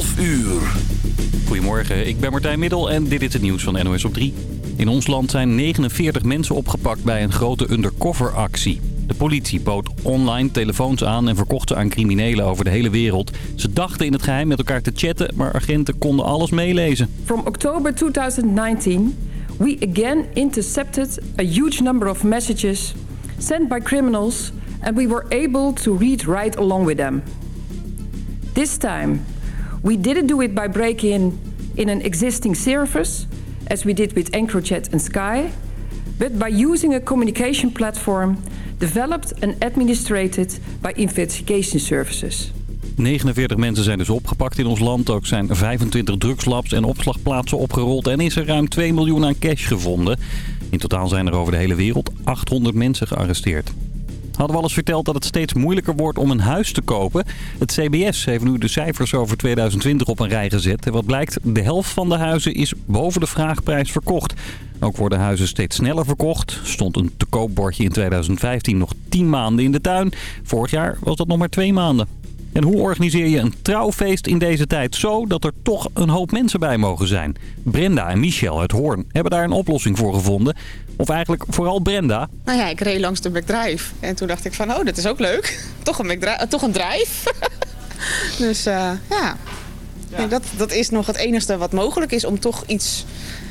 12 uur. Goedemorgen, ik ben Martijn Middel en dit is het nieuws van NOS op 3. In ons land zijn 49 mensen opgepakt bij een grote undercover-actie. De politie bood online telefoons aan en verkocht ze aan criminelen over de hele wereld. Ze dachten in het geheim met elkaar te chatten, maar agenten konden alles meelezen. From October 2019, we again intercepted a huge number of messages sent by criminals and we were able to read right along with them. This time, we didn't do it by breaking in, in an existing service, as we did with EncroChat and Sky, but by using a communication platform developed and administrated by investigation services. 49 mensen zijn dus opgepakt in ons land. Ook zijn 25 drugslabs en opslagplaatsen opgerold. En is er ruim 2 miljoen aan cash gevonden. In totaal zijn er over de hele wereld 800 mensen gearresteerd. Hadden we al eens verteld dat het steeds moeilijker wordt om een huis te kopen? Het CBS heeft nu de cijfers over 2020 op een rij gezet. En wat blijkt, de helft van de huizen is boven de vraagprijs verkocht. Ook worden huizen steeds sneller verkocht. Stond een te koopbordje in 2015 nog 10 maanden in de tuin. Vorig jaar was dat nog maar 2 maanden. En hoe organiseer je een trouwfeest in deze tijd zo dat er toch een hoop mensen bij mogen zijn? Brenda en Michel uit Hoorn hebben daar een oplossing voor gevonden. Of eigenlijk vooral Brenda. Nou ja, ik reed langs de McDrive. En toen dacht ik van, oh, dat is ook leuk. Toch een, McDrive, toch een drive. dus uh, ja, ja. Dat, dat is nog het enige wat mogelijk is om toch iets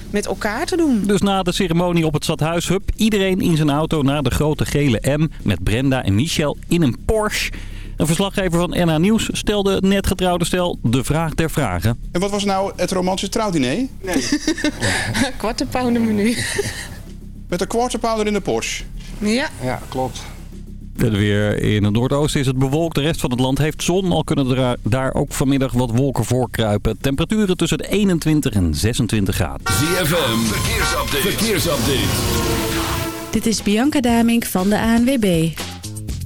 met elkaar te doen. Dus na de ceremonie op het stadhuis, hup, iedereen in zijn auto naar de grote gele M met Brenda en Michel in een Porsche. Een verslaggever van NH Nieuws stelde het net getrouwde stel de vraag der vragen. En wat was nou het romantische trouwdiner? Nee. Quarter menu. Met een quarter pounder in de Porsche? Ja. Ja, klopt. Het weer in het noordoosten is het bewolkt. De rest van het land heeft zon. Al kunnen er daar ook vanmiddag wat wolken voorkruipen. Temperaturen tussen de 21 en 26 graden. ZFM, verkeersupdate. verkeersupdate. Dit is Bianca Damink van de ANWB.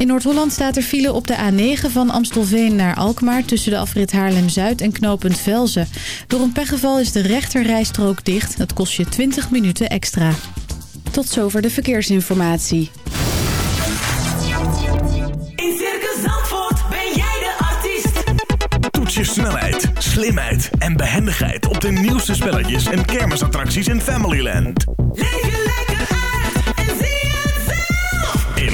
In Noord-Holland staat er file op de A9 van Amstelveen naar Alkmaar... tussen de afrit Haarlem-Zuid en knooppunt Velzen. Door een pechgeval is de rechterrijstrook dicht. Dat kost je 20 minuten extra. Tot zover de verkeersinformatie. In Circus Zandvoort ben jij de artiest. Toets je snelheid, slimheid en behendigheid... op de nieuwste spelletjes en kermisattracties in Familyland. Leef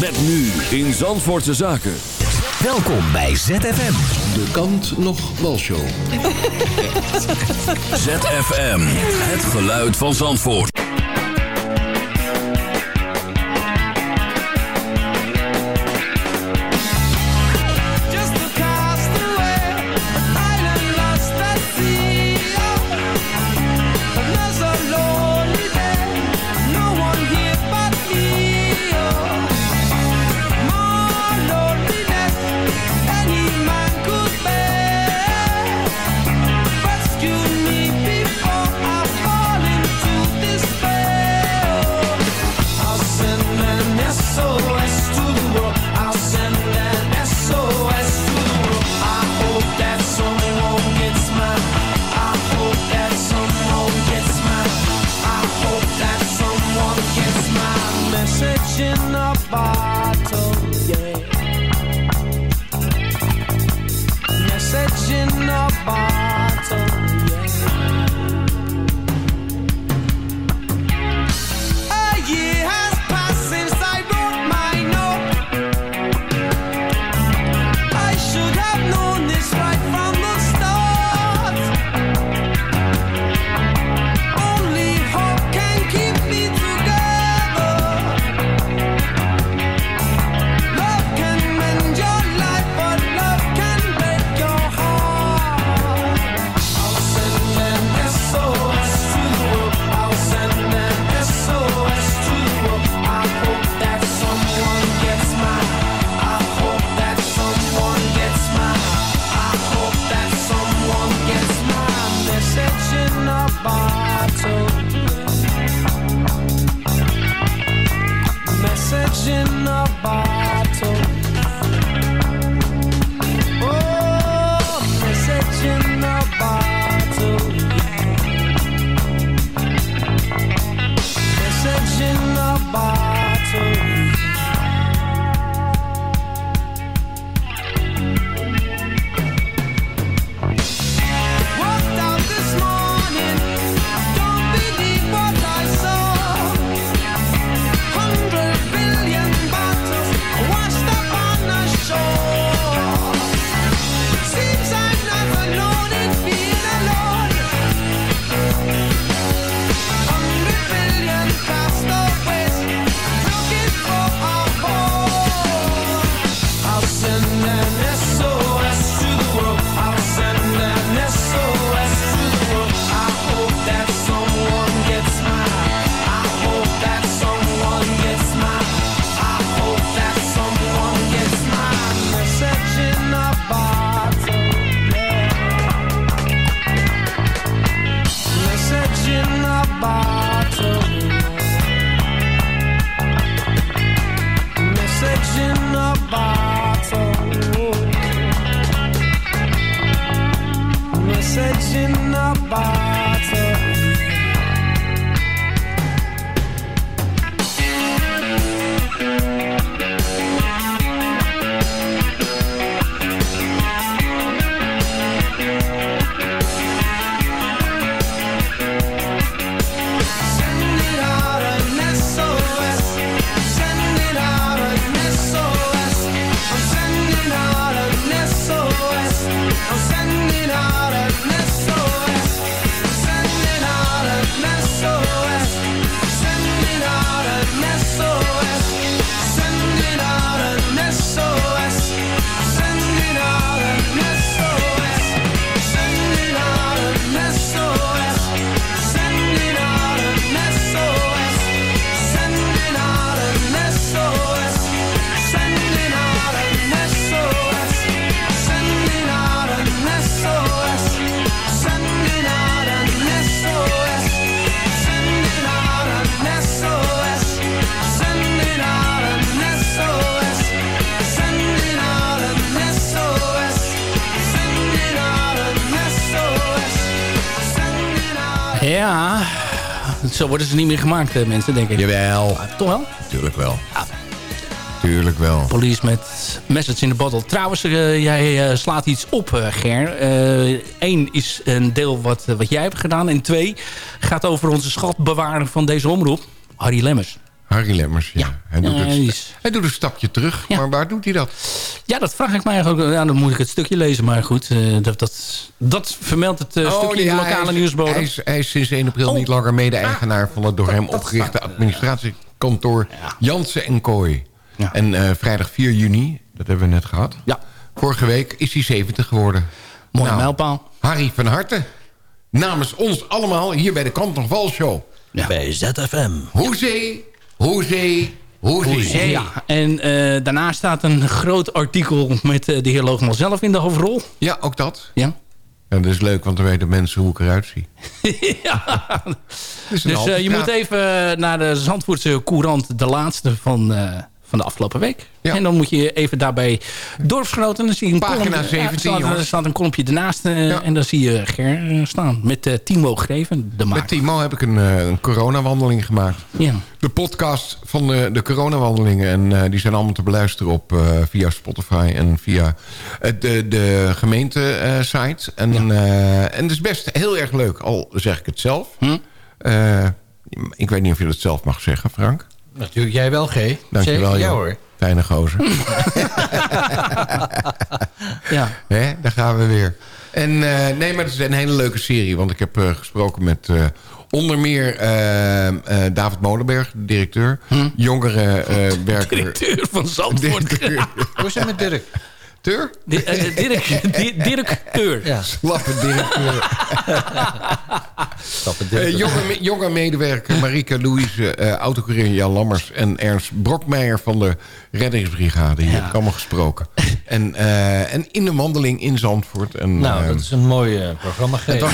Met nu in Zandvoortse Zaken. Welkom bij ZFM. De kant nog walshow. ZFM, het geluid van Zandvoort. Zo worden ze niet meer gemaakt, eh, mensen, denk ik. Jawel. Toch wel? Tuurlijk wel. Tuurlijk wel. Police met Message in the Bottle. Trouwens, eh, jij eh, slaat iets op, Ger. Eén is een deel wat, wat jij hebt gedaan. En twee gaat over onze schatbewaarder van deze omroep, Harry Lemmers. Harry Lemmers, ja. Hij, doet Ja, het, die is- hij doet een stapje terug. Maar waar doet hij dat? Ja, dat vraag ik mij eigenlijk. Ja, dan moet ik het stukje lezen. Maar goed, eh, dat, dat, dat vermeldt het eh, stukje in de lokale nieuwsbodem. Hij is, hij is sinds 1 april niet langer mede-eigenaar van het door hem opgerichte administratiekantoor Jansen en Kooi. En eh, vrijdag 4 juni, dat hebben we net gehad. Ja. Vorige week is hij 70 geworden. Mooie mijlpaal. Harry van harte. Namens ons allemaal hier bij de Kant nog Show. Bij ZFM. Hoezee, hoezee, hoezee. Ja, en eh, daarna staat een groot artikel met eh, de heer Loogman zelf in de hoofdrol. Ja, ook dat. Ja. En dat is leuk, want dan weten mensen hoe ik eruit zie. Dus een eh, halve je moet even naar de Zandvoortse Courant, de laatste van, eh, van de afgelopen week. En dan moet je even daarbij dorpsgenoten. En dan zie je een Pagina kolompje- 17, staat, er staat een kolompje ernaast. eh, En dan zie je Ger eh, staan. Met eh, Timo Greven, de maker. Met Timo heb ik een, een coronawandeling gemaakt. Ja. De podcast van de, de coronawandelingen. En die zijn allemaal te beluisteren op, via Spotify en via de, de gemeente-site. en, en het is best heel erg leuk, al zeg ik het zelf. Hm? Ik weet niet of je dat zelf mag zeggen, Frank. Natuurlijk, jij wel, G. Dankjewel, Zeker, ja joh. hoor. Fijne gozer. ja. Hè, daar gaan we weer. En eh, nee, maar het is een hele leuke serie. Want ik heb eh, gesproken met eh, onder meer eh, eh, David Molenberg, de directeur. Jongere eh werker. Directeur van Zandvoort. Hoe is het met Dirk? Teur? Di- eh, Dirk, Di- directeur. Ja. Slappe directeur. Eh, jonge, me- jonge medewerker Marike Louise, eh autocourier Jan Lammers... en Ernst Brokmeijer van de reddingsbrigade. Die heb ik allemaal gesproken. En, eh, en in de wandeling in Zandvoort. En, Nou, eh, dat is een mooi eh, programma, G. het was,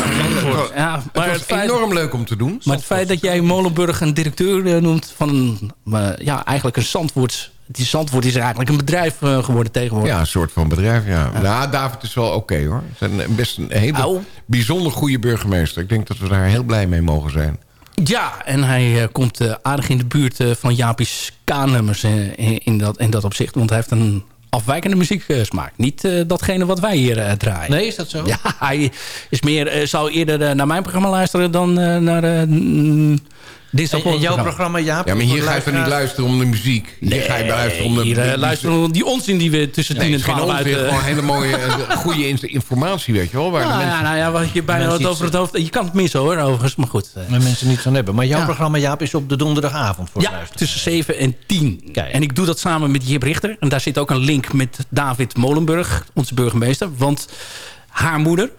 Ja, het maar was het feit- enorm leuk om te doen. Maar het feit dat jij Molenburg een directeur eh, noemt van eh, ja, eigenlijk een Zandvoorts is Zandvoort is eigenlijk een bedrijf eh, geworden tegenwoordig. Ja, een soort van bedrijf, ja. Ja, David is wel oké hoor. Is een- best een hele Nou. bijzonder goede burgemeester. Ik denk dat we daar heel blij mee mogen zijn. Ja, en hij eh, komt eh, aardig in de buurt van Jaapie's K-nummers in, in dat, in dat opzicht. Want hij heeft een afwijkende muzieksmaak. Niet datgene wat wij hier draaien. Nee, is dat zo? Ja, hij is meer, zou eerder naar mijn programma luisteren dan naar. En, en jouw programma, Jaap? Ja, maar hier ga je toch niet luisteren om de muziek? Hier ga je luisteren om de... Hier eh, de- luisteren we die onzin die we tussen Nee, 10 het en is geen 12 uit... onzin, eh, gewoon hele mooie, eh, goede in- informatie, weet je wel. Waar de nou, mensen... ja, nou ja, wat je bijna wat over het hoofd... Je kan het missen hoor, overigens, maar goed. Waar mensen niets aan hebben. Maar jouw Ja. programma, Jaap, is op de donderdagavond voor Ja, luisteren. tussen 7 en 10. Kijk. En ik doe dat samen met Jip Richter. En daar zit ook een link met David Molenburg, onze burgemeester. Want haar moeder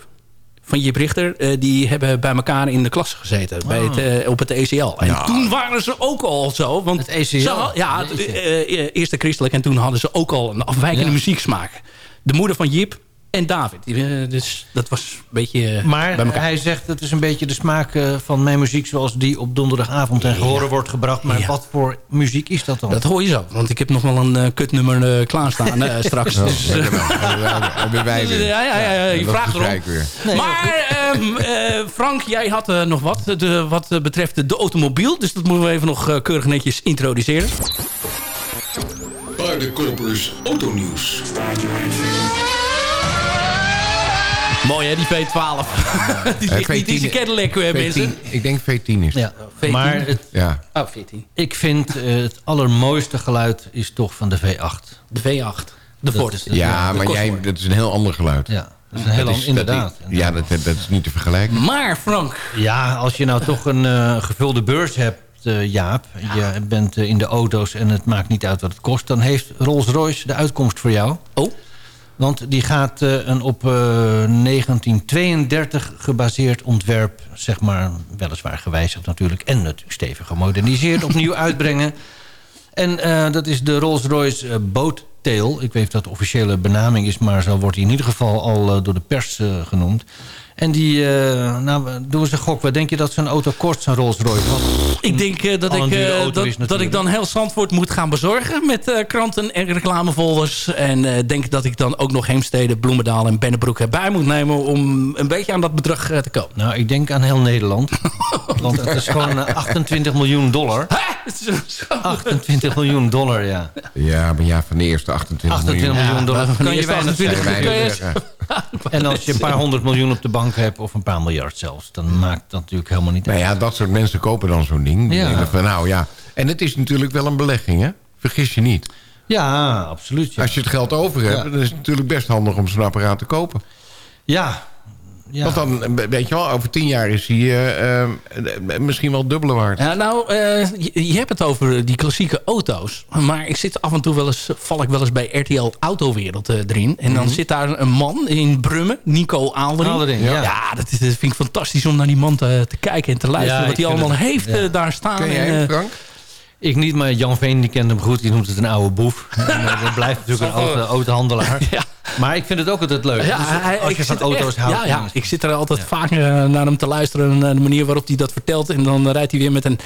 van Jip Richter... eh, die hebben bij elkaar in de klas gezeten bij het, eh, op het ECL. En toen waren ze ook al zo. Want Het ECL? ze ja, het, eh, eh, eerste christelijk. En toen hadden ze ook al een afwijkende Ja. muzieksmaak. De moeder van Jip en David. Eh, dus dat was een beetje eh, Maar bij elkaar. hij zegt het is een beetje de smaak eh, van mijn muziek... zoals die op donderdagavond ten gehore wordt gebracht. Maar Ja. wat voor muziek is dat dan? Dat hoor je zo. Want ik heb nog wel een kutnummer klaarstaan eh, straks. Dus, Hebben wij weer. Ja, ja, ja, ja, je dat vraagt erom. maar ehm, eh, Frank, jij had nog wat de, wat betreft de automobiel. Dus dat moeten we even nog keurig netjes introduceren. Paardenkopers Autonieuws. Mooi hè, die V12. die ligt niet in zijn Cadillac, mensen. V10, ik denk V10 is. Ja, V10. maar het, Ja. Oh, 14. ik vind eh, het allermooiste geluid is toch van de V8. De V8. De Ford. is Ja, de maar jij, dat is een heel ander geluid. Ja, dat is een heel Dat inderdaad. dat- ja, dat, dat is niet te vergelijken. Maar Frank, Ja, als je nou toch een eh, gevulde beurs hebt, eh, Jaap... je bent in de auto's en het maakt niet uit wat het kost... dan heeft Rolls-Royce de uitkomst voor jou. Oh. Want die gaat eh, een op eh, 1932 gebaseerd ontwerp... zeg maar, weliswaar gewijzigd natuurlijk... en natuurlijk stevig gemoderniseerd opnieuw uitbrengen. En eh, dat is de Rolls-Royce eh, Boattail. Ik weet niet of dat de officiële benaming is... maar zo wordt hij in ieder geval al eh, door de pers eh, genoemd. En die, eh nou, doe eens een gok. Wat denk je dat zo'n auto kost, zo'n Rolls-Royce? Want ik denk dat, ik, dat, ik dan heel Zandvoort moet gaan bezorgen... met kranten en reclamefolders. En denk dat ik dan ook nog Heemstede, Bloemendaal en Bennebroek erbij moet nemen... om een beetje aan dat bedrag te komen. Nou, ik denk aan heel Nederland. Want het is gewoon eh, 28 miljoen dollar. 28 miljoen dollar, ja. Ja, maar ja, van de eerste 28 28 miljoen. miljoen dollar. maar van Kan je eerste weinig 28 zeggen. Kan je kun je- zeggen. En als je een paar honderd miljoen op de bank hebt... of een paar miljard zelfs... dan maakt dat natuurlijk helemaal niet Nou uit. ja, dat soort mensen kopen dan zo'n ding. Ja. van, nou ja. En het is natuurlijk wel een belegging, hè? Vergis je niet. Ja, absoluut. Ja, Als je het geld over hebt, Ja. dan is het natuurlijk best handig om zo'n apparaat te kopen. ja. Ja. Want dan, weet je wel, over tien jaar is hij eh, eh, misschien wel dubbele waard. Ja, nou, eh, je, je hebt het over die klassieke auto's. Maar ik zit af en toe wel eens, val ik wel eens bij RTL Autowereld eh, erin. En dan zit daar een man in Brummen, Nico Aaldering. Aaldering, ja, ja. dat, is- dat vind ik fantastisch om naar die man te, te kijken en te luisteren. Ja, wat hij allemaal het- heeft ja. daar staan. Ken jij hem, Frank? Ik niet, maar Jan Veen die kent hem goed. Die noemt het een oude boef. En, eh, dat blijft natuurlijk een auto, autohandelaar. Ja. Maar ik vind het ook altijd leuk. Ja, Dus als ik je van zit er auto's echt- houdt. Ja, ja, ik zit er altijd vaak eh, naar hem te luisteren. Naar de manier waarop hij dat vertelt. En dan rijdt hij weer met een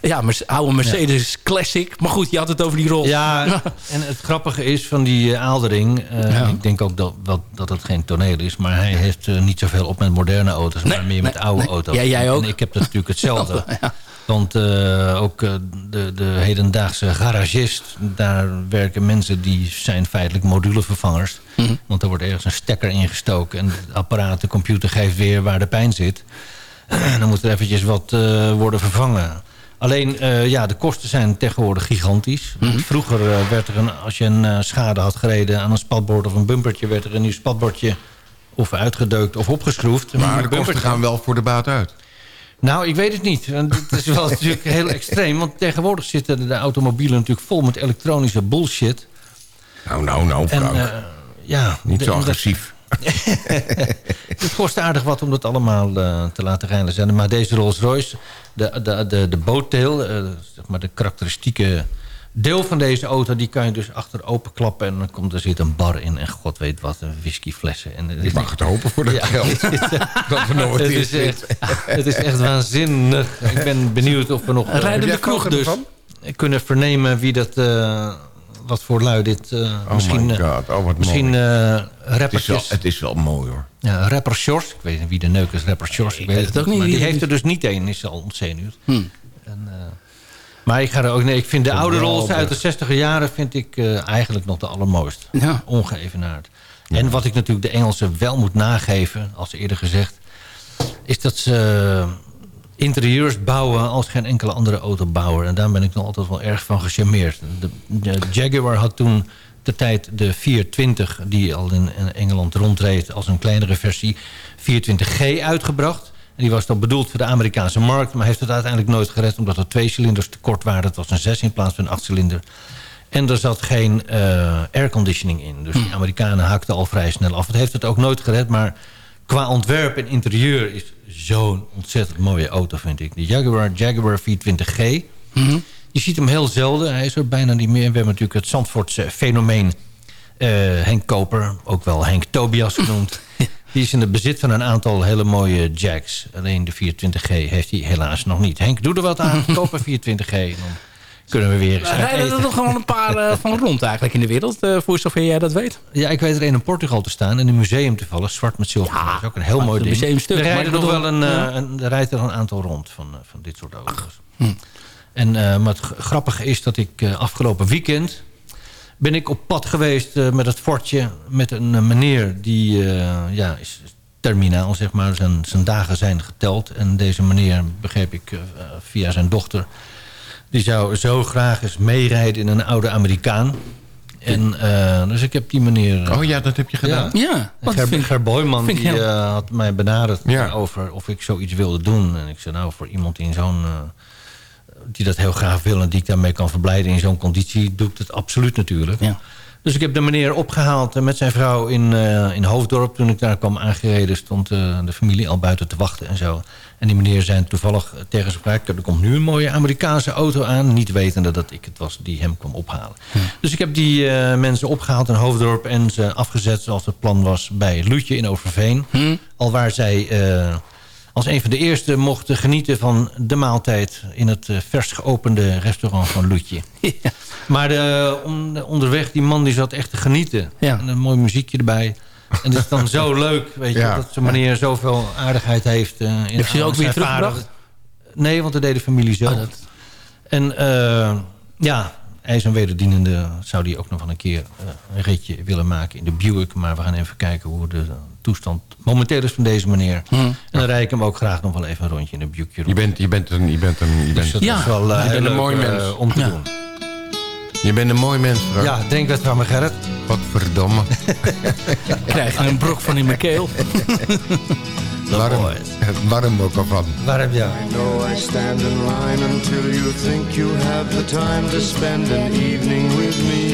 ja, oude Mercedes Classic. Maar goed, je had het over die rol. Ja, en het grappige is van die eh, Aaldering... eh, Ja. ik denk ook dat, dat het geen toneel is... maar hij heeft eh, niet zoveel op met moderne auto's... Nee, maar meer met oude nee. auto's. Ja, jij ook. En ik heb dat natuurlijk hetzelfde. Want eh, ook eh, de, de hedendaagse garagist... daar werken mensen die zijn feitelijk modulevervangers. Mhm. Want er wordt ergens een stekker ingestoken... en het apparaat, de computer geeft weer waar de pijn zit. En dan moet er eventjes wat eh, worden vervangen. Alleen, eh, ja, de kosten zijn tegenwoordig gigantisch. Mhm. Vroeger werd er, een, als je een eh, schade had gereden aan een spatbord of een bumpertje... werd er een nieuw spatbordje of uitgedeukt of opgeschroefd. Maar de kosten gaan wel voor de baat uit. Nou, ik weet het niet. Het is wel natuurlijk heel extreem. Want tegenwoordig zitten de, automobielen natuurlijk vol met elektronische bullshit. Nou, nou, nou, En eh, ja, Niet zo agressief. Het kost aardig wat om dat allemaal eh, te laten rijden zijn. Maar deze Rolls Royce, de, de, de, de boattail, eh, zeg maar de karakteristieke deel van deze auto... die kan je dus achter openklappen en dan komt er zit een bar in. En god weet wat, een whiskyflessen. En, Ik mag het hopen voor dat Ja. geld. dat nog wat het, is echt, het is echt waanzinnig. Ik ben benieuwd of we nog... Een rijdende eh, kroeg dus. kunnen vernemen wie dat, eh, wat voor lui dit... eh, Oh misschien my eh, god, oh wat misschien mooi. eh het, is wel, het is wel mooi hoor. Ja, rapper Sjors. Ik weet niet wie de neuk is, rapper Sjors. ik weet het ook niet. Maar die heeft er dus niet één, is al ontzenuwd. En, eh, maar ik ga er ook... Nee, ik vind de oude rolls uit de 60 jaren... vind ik eh, eigenlijk nog de allermooist. Ja. Ongeëvenaard. En wat ik natuurlijk de Engelsen wel moet nageven... als eerder gezegd... is dat ze interieurs bouwen als geen enkele andere autobouwer. En daar ben ik nog altijd wel erg van gecharmeerd. De, de Jaguar had toen de tijd de 420... die al in, in Engeland rondreed als een kleinere versie... 420G uitgebracht. En die was dan bedoeld voor de Amerikaanse markt... maar heeft het uiteindelijk nooit gered... omdat er twee cilinders tekort waren. Het was een 6 in plaats van een 8 cilinder. En er zat geen eh, airconditioning in. Dus die Amerikanen haakten al vrij snel af. Het heeft het ook nooit gered, maar qua ontwerp en interieur... is zo'n ontzettend mooie auto, vind ik. De Jaguar Jaguar 420G. Je ziet hem heel zelden. Hij is er bijna niet meer. We hebben natuurlijk het Zandvoortse fenomeen... eh, Henk Koper, ook wel Henk Tobias genoemd. Die is in het bezit van een aantal hele mooie Jacks. Alleen de 420G heeft hij helaas nog niet. Henk, doe er wat aan. Koop een 420G. En dan kunnen we weer eens uit Rijden er nog gewoon een paar eh, van rond eigenlijk in de wereld. eh, voor zover jij dat weet. Ja, ik weet er een in Portugal te staan. In een museum toevallig. Zwart met zilver. dat is ook een heel mooi ding. museumstuk, Er rijden nog wel een, ja. eh, een, er rijdt er een aantal rond van, van dit soort auto's. En eh, maar het grappige is dat ik afgelopen weekend... ben ik op pad geweest eh, met het fortje... met een eh, meneer die eh, ja, is terminaal, zeg maar. Zijn, zijn dagen zijn geteld. En deze meneer, begreep ik eh, via zijn dochter... die zou zo graag eens meerijden in een oude Amerikaan... En, eh, dus ik heb die meneer... Oh ja, dat heb je gedaan. Ja, wat Ger, vind- Ger Boyman vind die, had mij benaderd Ja. over of ik zoiets wilde doen. En ik zei nou, voor iemand in zo'n... die dat heel graag wil en die ik daarmee kan verblijden in zo'n conditie... doe ik het absoluut natuurlijk. Ja. Dus ik heb de meneer opgehaald eh, met zijn vrouw in, eh, in Hoofddorp. Toen ik daar kwam aangereden stond eh, de familie al buiten te wachten en zo. En die meneer zei toevallig tegen zijn er komt nu een mooie Amerikaanse auto aan. Niet wetende dat ik het was die hem kwam ophalen. Dus ik heb die mensen opgehaald in Hoofddorp... en ze afgezet zoals het plan was bij Loetje in Overveen. Al waar zij als een van de eerste mochten genieten van de maaltijd... in het eh, vers geopende restaurant van Loetje. Maar de, on- onderweg, die man die zat echt te genieten. Ja. En een mooi muziekje erbij. En het is dan zo leuk, weet je, Ja. dat zo'n meneer zoveel aardigheid heeft. eh, in Heb je ook weer zijn teruggebracht? Nee, want dat deed de familie zelf. Oh, dat- En eh, ja, hij is een wederdienende. Zou die ook nog wel een keer eh, een ritje willen maken in de Buick. Maar we gaan even kijken hoe de toestand momenteel is van deze meneer. En dan rijd ik hem ook graag nog wel even een rondje in de Buickje Je rond. bent, je bent een... Je bent een je Dus bent, dat Ja, is wel eh, je heel bent een leuk, mooi eh, mens. om te Ja. doen. je bent een mooi mens, Frank. Ja, denk wat van me, Gerrit. Wat verdomme. krijg je een brok van in mijn keel. Warm, warm ook al van. Heb je? I know I stand in line until you think you have the time to spend an evening with me.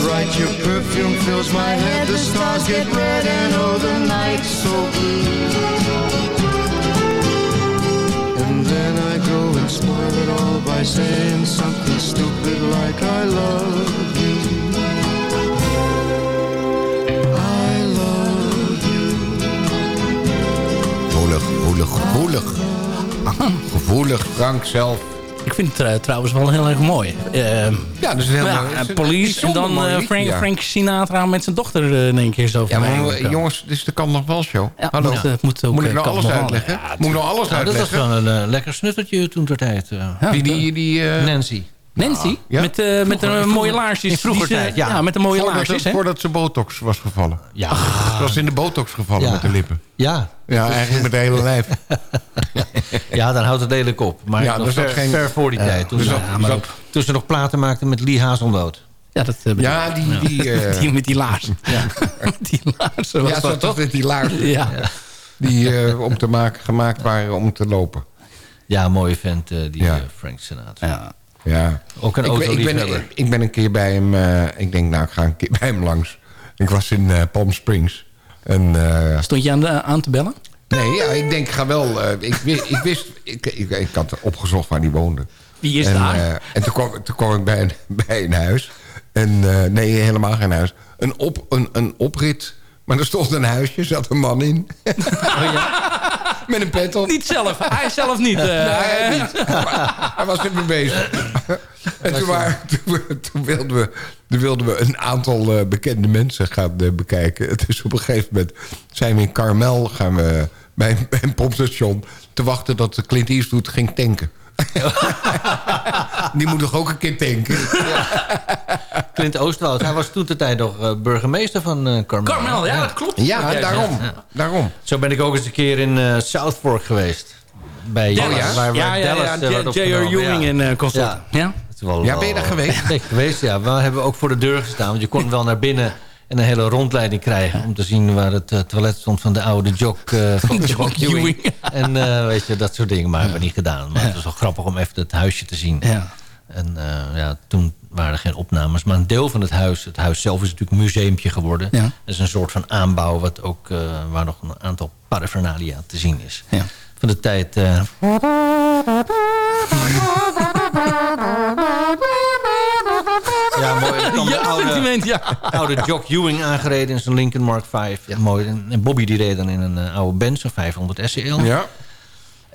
Right. Your perfume fills my head. The stars get red and oh, the night's so blue. And then I go and spoil it all by saying something stupid like I love you. I love you. Gevoelig, gevoelig, gevoelig. Gevoelig, Frank zelf. Ik vind het eh, trouwens wel heel erg mooi. Eh, Ja, dat is heel ja, mooi. Police en dan eh, Frank, ja. Frank Sinatra met zijn dochter in één keer zo Ja, maar jongens, dit is de Kan Nog Wel show. Hallo. moet, moet ook, Moet ik nou Kan alles Nog Wel. uitleggen? Ja, Moet ik nou alles Nou, dat was uitleggen? wel een lekker snuffeltje toen ter tijd. eh. Die, die, die, eh, Nancy. Nancy? Ja. Met, eh, met een Vroeger- mooie laarsjes. in vroeger ze- tijd, ja. ja. met een mooie voordat, laarsjes. hè? voordat ze botox was gevallen. Ja. Ze was in de botox gevallen Ja. met de lippen. Ja. Ja, eigenlijk met de hele lijf. ja, dan houdt het lelijk op. Maar Ja, zat ver, geen- ver voor die tijd. Toen, er zat- toen ze nog platen maakten met Lee Hazelnoot. Ja, dat eh, bedoel Ja, ik. die... die, eh, die met die laars. Ja. met die laarsen was ja, dat toch? met die laarzen. Ja. Die eh, om te maken, gemaakt waren om te lopen. Ja, mooie vent, eh, die Ja. eh, Frank Sinatra. Ja. Ja. Ook een ik, ben, ik, ben, ik ben een keer bij hem... eh, ik denk, nou, ik ga een keer bij hem langs. Ik was in eh, Palm Springs. En, eh, Stond je aan, de, aan te bellen? nee, ja, ik denk, ik ga wel... ik, wist, ik, wist ik, ik, ik had opgezocht waar hij woonde. Wie is en, daar? en toen kwam, toen kwam ik bij een, bij een huis. En, nee, helemaal geen huis. Een, op, een, een oprit. Maar er stond een huisje, zat een man in. Met een pet op. Niet zelf. Hij zelf niet. eh. Nee, hij niet. Maar hij was er mee bezig. En toen, waren, toen, toen wilden, we, toen wilden we een aantal eh, bekende mensen gaan eh, bekijken. Dus op een gegeven moment zijn we in Carmel... gaan we bij, een- bij een pompstation te wachten dat de Clint Eastwood ging tanken. Die moet toch ook een keer tanken? Clint Oostwoud, hij was toen de tijd nog eh, burgemeester van eh Carmel. Carmel, ja, dat klopt. Ja, daarom. daarom. Zo ben ik ook eens een keer in eh South Fork geweest. Bij Dallas. waar, waar Dallas J.R. Ewing eh consort. Ja. Ja. Het is wel- Ja, ben je daar wel- geweest? Ben ik geweest, ja. We hebben ook voor de deur gestaan. Want je kon wel naar binnen en een hele rondleiding krijgen... om te zien waar het toilet stond van de oude Jock, eh van Jock Ewing. En eh, weet je, dat soort dingen. Maar hebben we niet gedaan. Maar het was wel grappig om even het huisje te zien. Ja. En eh, ja, toen waren er geen opnames. Maar een deel van het huis, het huis zelf is natuurlijk een museumpje geworden. Ja. Dat is een soort van aanbouw wat ook, eh, waar nog een aantal paraphernalia te zien is. Ja. Van de tijd... eh, ja, mooi. Er Ja, oude, sentiment, ja. oude Jock Ewing aangereden in zijn Lincoln Mark V. Mooi. En Bobby die reed dan in een eh, oude Benz, een 500 SEL. Ja.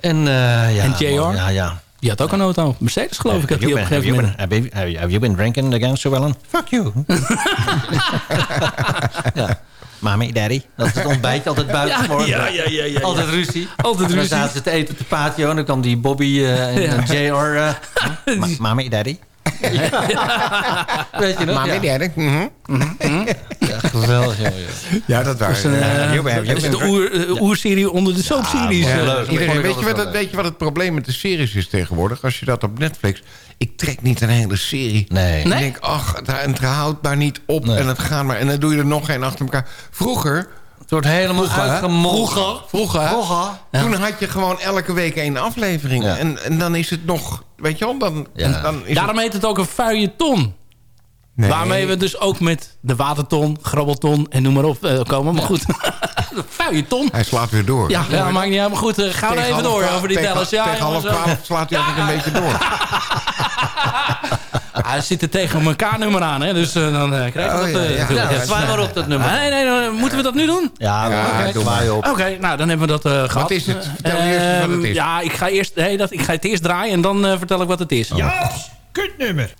En, eh, ja, En JR? mooi. Ja, ja. Die had ook een auto. Mercedes geloof ik. Had Have die op een been- gegeven have you moment. been- have you- have you been drinking again, Suellen? Fuck you. ja. Mommy, daddy. Dat is het ontbijtje altijd buiten Ja, ja, ja, ja, ja. Altijd ruzie. Altijd En dan ruzie. zaten ze te eten op de patio. En dan kwam die Bobby eh, en Ja. eh, JR. eh, "Ma- Mommy, daddy. Weet je nog? Maar ja. Ja, geweldig. joh, joh. Ja, dat waren... Dat is, een, eh, eh, dat is de oer- eh, oerserie onder de soapseries. Ja. Iedereen, weet, je wat het, weet je wat het probleem met de series is tegenwoordig? Als je dat op Netflix... Ik trek niet een hele serie. Nee. Ik denk, ach, het, houdt maar niet op. Nee. En het gaat maar... En dan doe je er nog geen achter elkaar. Vroeger... Het wordt helemaal uitgemolken. Vroeger, vroeger, toen had je gewoon elke week één aflevering. Ja. En, en dan is het nog... Weet je wel, dan, Ja. dan is Daarom heet het ook een feuilleton. Nee. Waarmee we dus ook met de waterton, grabbelton en noem maar op eh, komen. Maar goed, de feuilleton. Hij slaat weer door. Ja, ja, maakt niet uit. Maar goed, gaan we Tegen even door over die tegen- tellers. Ja, tegen half twaalf slaat hij eigenlijk een beetje door. Hij zit er tegen een K-nummer aan, hè? Dus eh, dan eh, krijg je Oh, dat eh, ja. natuurlijk. Ja, Ja, zwaai maar op dat nummer. Nee, nee, nee, moeten we dat nu doen? Ja, Ja, oké, doe maar. op. Oké, nou dan hebben we dat eh gehad. is het? Vertel eerst wat het Ehm, is. Ja, ik ga, eerst, nee, dat, ik ga het eerst draaien en dan vertel ik wat het is. Ja. Kutnummer.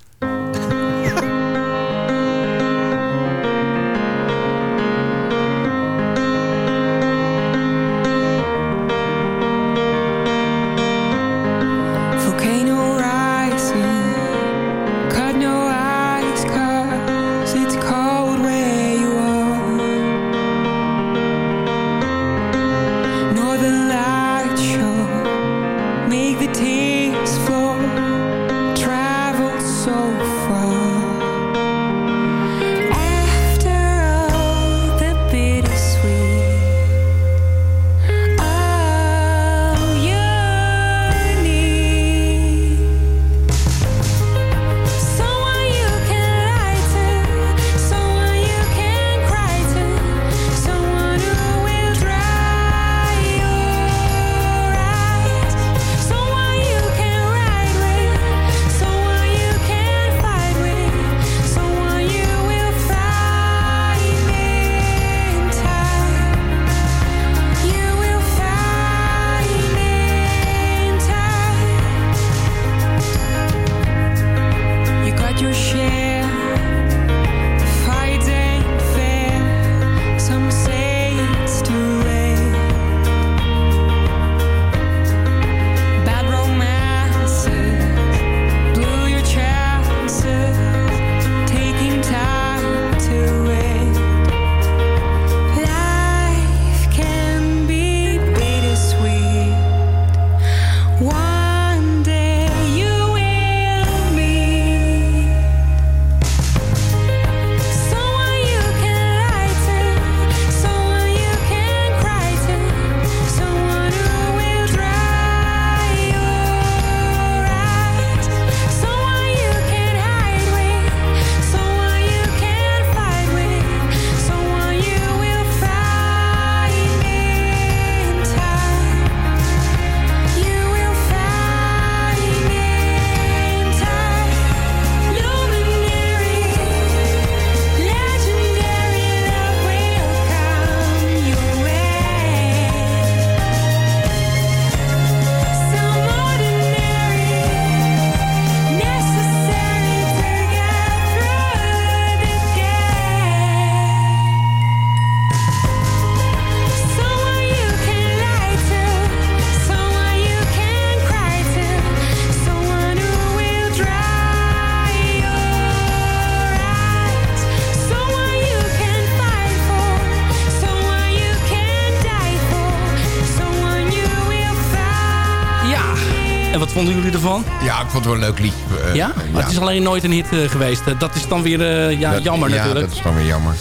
Ja, ik vond het wel een leuk lied. eh, ja? Maar het is alleen nooit een hit eh, geweest. Eh, dat is dan weer ja, Dat- jammer ja, natuurlijk. dat is dan weer jammer.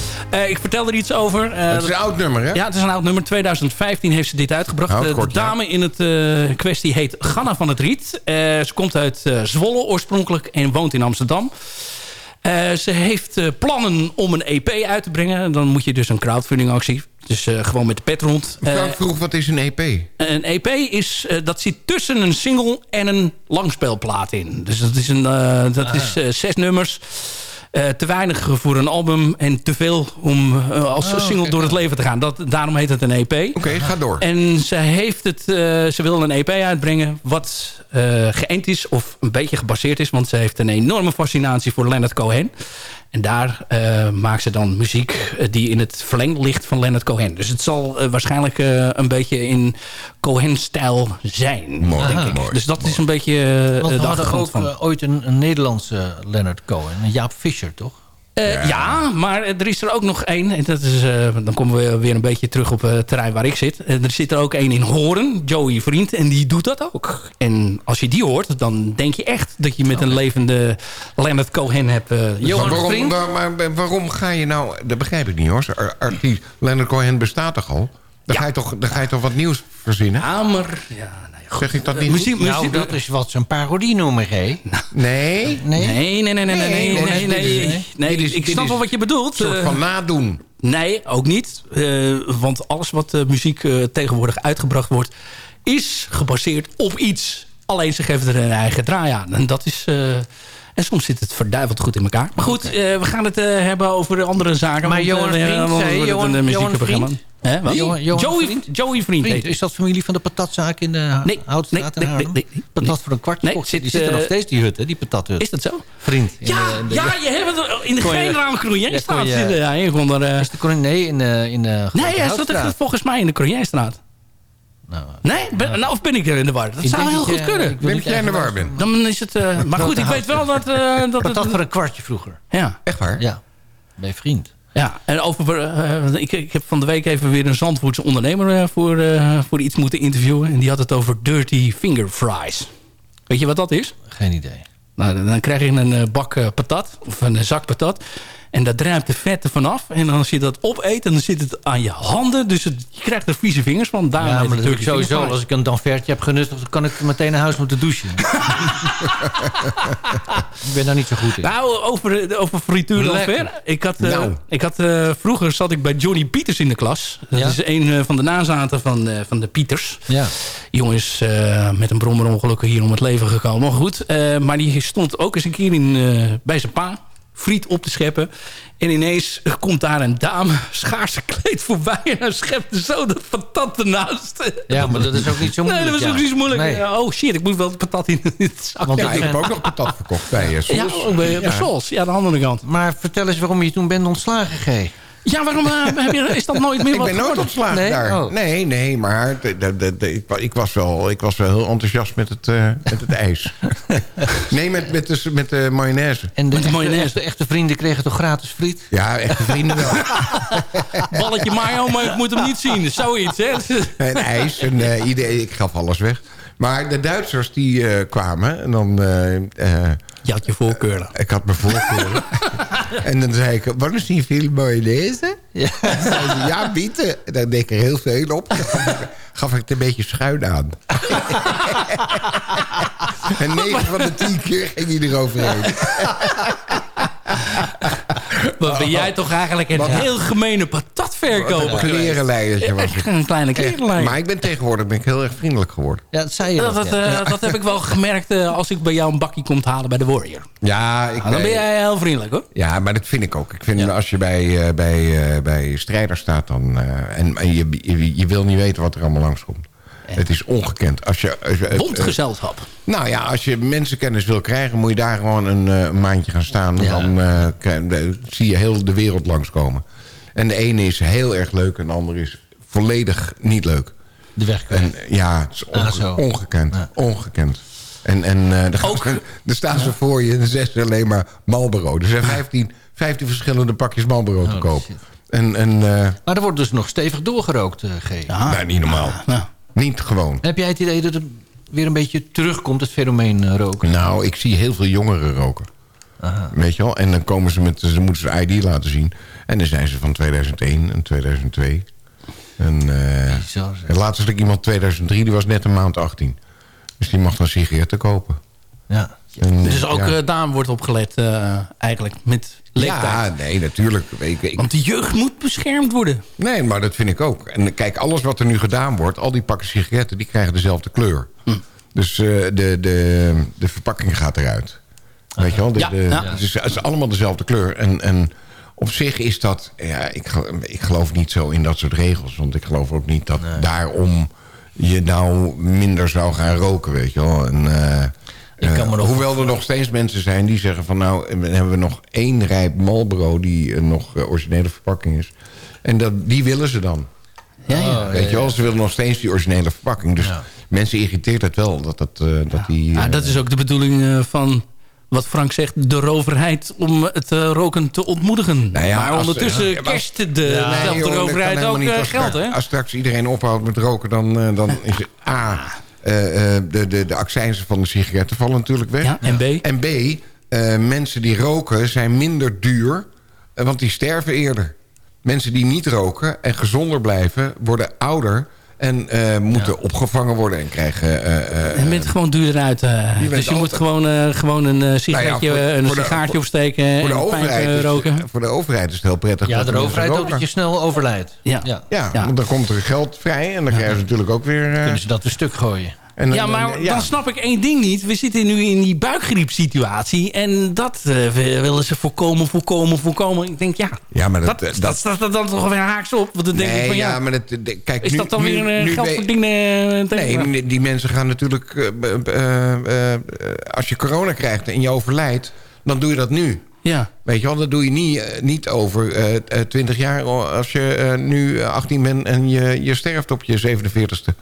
Ik vertel er iets over. Het is een oud nummer, hè? Ja, het is een oud nummer. 2015 heeft ze dit uitgebracht. Kort, de dame in het kwestie heet Ganna van het Riet. Ze komt uit Zwolle oorspronkelijk en woont in Amsterdam. Ze heeft plannen om een EP uit te brengen. Dan moet je dus een crowdfunding actie. Dus gewoon met de pet rond. Frank vroeg, wat is een EP? Een EP is, eh, dat zit tussen een single en een langspeelplaat in. Dus dat is, een, eh, dat is eh, zes nummers. Te weinig voor een album en te veel om als Oh, single door het leven te gaan. Dat, daarom heet het een EP. Oké, ga door. En ze, heeft het, ze wil een EP uitbrengen wat geënt is of een beetje gebaseerd is. Want ze heeft een enorme fascinatie voor Leonard Cohen. En daar eh, maakt ze dan muziek die in het verlengd ligt van Leonard Cohen. Dus het zal waarschijnlijk een beetje in Cohen-stijl zijn. Mooi, denk ik. mooi, dus dat is een beetje eh, Want de we hadden ook van. eh, ooit een, een Nederlandse Leonard Cohen. Een Jaap Fischer, toch? Eh, ja. maar er is er ook nog één. En dat is, dan komen we weer een beetje terug op het terrein waar ik zit. Eh, er zit er ook één in Horen, Joey Vriend. En die doet dat ook. En als je die hoort, dan denk je echt dat je met een levende Leonard Cohen hebt. eh Maar Johan waarom, Vriend. waar- maar waarom ga je nou... Dat begrijp ik niet hoor. Ar- Artiest Leonard Cohen bestaat toch al? Dan, ga je toch, dan ga je toch wat nieuws verzinnen? Ja, maar... Ja, Zeg ik dat niet muziek, goed? Nou, dat is wat zijn parodie noemen, G. Nee? Nee? Nee, nee, nee, nee, nee, nee, Nee, nee, dit is- nee. Nee, dus ik snap wel wat je bedoelt. Een soort eh. van nadoen. Nee, ook niet. Eh, want alles wat eh, muziek eh, tegenwoordig uitgebracht wordt... is gebaseerd op iets. Alleen ze geven er een eigen draai aan. En dat is... eh, en soms zit het verduiveld goed in elkaar. Maar goed, eh, we gaan het eh, hebben over andere zaken. Maar want, Johan Vriend, zei Johan- Johan muziekprogramma. Vriend? Hè, wat? Johan- Johan Joey, Vriend? Joey Vriend, is dat familie van de patatzaak in de Nee, Houtstraat nee, in nee, nee, nee, Patat voor een kwart. Nee, zit, die zit er eh, nog steeds, die hut, hè? die patathut. Is dat zo? Vriend. in Ja, de- in de- ja, je hebt het in de kon je- zitten. Ja, je kon er, eh, Is de Corin- nee, in de, in de nee, staat Houtstraat. er volgens mij in de Crouilletstraat. Nou, Nee? Ben- nou, of ben ik er in de war? Dat Ik zou heel dat goed kunnen. ik wil Ben jij in de war wel- ben? Dan is het... eh, maar goed, ik weet wel dat, eh, dat Patat voor een kwartje vroeger. Ja. Echt waar? Ja, bij Vriend. Ja, en over, eh, ik, ik heb van de week even weer een Zandvoortse ondernemer eh, voor, eh, voor iets moeten interviewen. En die had het over dirty finger fries. Weet je wat dat is? Geen idee. Nou, dan- dan krijg je een bak patat, of een zak patat. En daar druipt de vet er vanaf. En als je dat opeet, dan zit het aan je handen. Dus het- je krijgt er vieze vingers van. Daarom Ja, maar dat finger sowieso. Als ik een danvertje heb genuttigd, dan kan ik meteen naar huis moeten douchen. ik ben daar niet zo goed in. Nou, over, de- over frituur dan Lekker. ver. Ik had, eh, Nou. ik had, eh, vroeger zat ik bij Johnny Pieters in de klas. Dat Ja. is een eh, van de nazaten van, eh, van de Pieters. Ja. Die jongen is eh, met een brommerongeluk hier om het leven gekomen. Maar goed, eh, maar die stond ook eens een keer in, eh, bij zijn pa friet op te scheppen. En ineens komt daar een dame schaars gekleed voorbij... en hij schept zo dat patat ernaast. ja, maar dat is ook niet zo Nee, moeilijk. dat was ook ja. niet zo moeilijk. Nee. Oh shit, ik moet wel het patat in het zak Want Ja, ik heb ook nog patat verkocht bij je. Ja, ook bij, bij Sols. Ja, de andere kant. Maar vertel eens waarom je toen bent ontslagen, G. Ja, waarom eh, heb je, is dat nooit meer Ik wat ben nooit geworden? ontslagen Nee? daar. Oh. Nee, nee, maar de, de, de, de- ik, wa- ik, was wel, ik was wel heel enthousiast met het, eh, met het ijs. nee, met, met, de, met de mayonaise. En de, Met de echte, mayonaise. echte, echte vrienden kregen toch gratis friet? Ja, echte vrienden wel. Balletje mayo, maar ik moet hem niet zien. Zoiets, hè? en ijs. En, eh, iedereen, ik gaf alles weg. Maar de Duitsers die eh, kwamen en dan... eh, eh, Je had je voorkeuren. ik had mijn voorkeuren. en dan zei ik, wat is hier veel mayonaise? Ja, zeiden, ja bieten. En dan deed ik er heel veel op. Dan gaf ik, gaf ik het een beetje schuin aan. en 9 van de 10 keer ging hij eroverheen. Wat ben jij toch eigenlijk een Wat- heel gemene patatverkoper Een klerenleidertje was ik. Een kleine klerenleider. Maar ik ben tegenwoordig ben ik heel erg vriendelijk geworden. Ja, dat zei je Dat, dat, ja. eh, dat heb ik wel gemerkt eh, als ik bij jou een bakje komt halen bij de Warrior. Ja, ik, Nou, dan ben jij heel vriendelijk hoor. Ja, maar dat vind ik ook. Ik vind als je bij, eh, bij, eh, bij strijders staat dan, eh, en, en je, je, je wil niet weten wat er allemaal langskomt. Het is ongekend. Als je, als je- eh, Bondgezelschap. nou ja, als je mensenkennis wil krijgen... moet je daar gewoon een, eh, maandje gaan staan. Ja. Dan eh, krijg- eh, zie je heel de wereld langskomen. En de ene is heel erg leuk... en de andere is volledig niet leuk. De weg. En ja, het is onge- Ah, ongekend. Ongekend. En, en eh, dan, gaan ze- dan staan ze voor je en dan zeggen ze alleen maar Marlboro. Er zijn 15, 15 verschillende pakjes Marlboro te Oh, koop. En, en uh, Maar er wordt dus nog stevig doorgerookt, eh, G. nou, niet normaal. Nou, Niet gewoon. Heb jij het idee dat er weer een beetje terugkomt, het fenomeen eh, roken? Nou, ik zie heel veel jongeren roken. Weet je wel? En dan komen ze met, ze moeten ze ID laten zien. En dan zijn ze van 2001 en 2002. En en laatst had ik iemand 2003, die was net een maand 18. Dus die mag dan sigaretten kopen. Ja. En, Dus ook ja. eh, daar wordt op gelet eh, eigenlijk met leeftijd. Ja, nee, natuurlijk. Ik, ik, Want de jeugd moet beschermd worden. Nee, maar dat vind ik ook. En kijk, alles wat er nu gedaan wordt... al die pakken sigaretten, die krijgen dezelfde kleur. Hm. Dus eh, de, de, de verpakking gaat eruit. Weet je wel? De, Ja, de- ja. Het, is, het is allemaal dezelfde kleur. En, en op zich is dat... Ja, ik, ik geloof niet zo in dat soort regels. Want ik geloof ook niet dat daarom je nou minder zou gaan roken, weet je wel. En, eh, Ik kan me eh, nog- hoewel er nog steeds mensen zijn die zeggen van... nou, hebben we nog één rijp Marlboro die eh, nog eh, originele verpakking is. En dat, die willen ze dan. Ja, ja. Weet je wel, ze willen nog steeds die originele verpakking. Dus mensen irriteert het wel dat, dat, dat die... Ja, dat is ook de bedoeling van wat Frank zegt, de roverheid om het roken te ontmoedigen. Nou ja, maar ondertussen ja, als- kerst de Nee, joh, kan roverheid helemaal ook geld, hè? Als straks iedereen ophoudt met roken, dan, dan is het A... eh, eh, de, de, de accijnzen van de sigaretten vallen natuurlijk weg. Ja, en B? En B, eh, mensen die roken zijn minder duur, want die sterven eerder. Mensen die niet roken en gezonder blijven, worden ouder... en eh, moeten opgevangen worden en krijgen... eh, eh, Je bent gewoon duurder uit. eh. dus je moet gewoon, eh, gewoon een eh, sigaretje, Nou ja, voor- een voor sigaartje opsteken voor de, en overheid is, roken. voor de overheid is het heel prettig. Ja, de overheid ook dat je snel overlijdt. Ja. Ja. Ja, Ja. want dan komt er geld vrij en dan krijgen ze natuurlijk ook weer... eh, Kunnen ze dat een stuk gooien? En, Ja, maar ja. dan snap ik één ding niet. We zitten nu in die buikgriepsituatie. En dat eh, willen ze voorkomen, voorkomen, voorkomen. Ik denk, ja, Ja, maar dat... dat, dat, dat staat er dan toch weer haaks op. Want dan denk ik van, ja, ja, maar dat, de- kijk, is nu, dat dan nu, weer een geld tegen- Nee, die mensen gaan natuurlijk... eh, eh, eh, eh, als je corona krijgt en je overlijdt, dan doe je dat nu. Ja. Weet je wel, dat doe je niet, eh, niet over eh, eh, 20 jaar... als je eh, nu 18 bent en je, je sterft op je 47ste.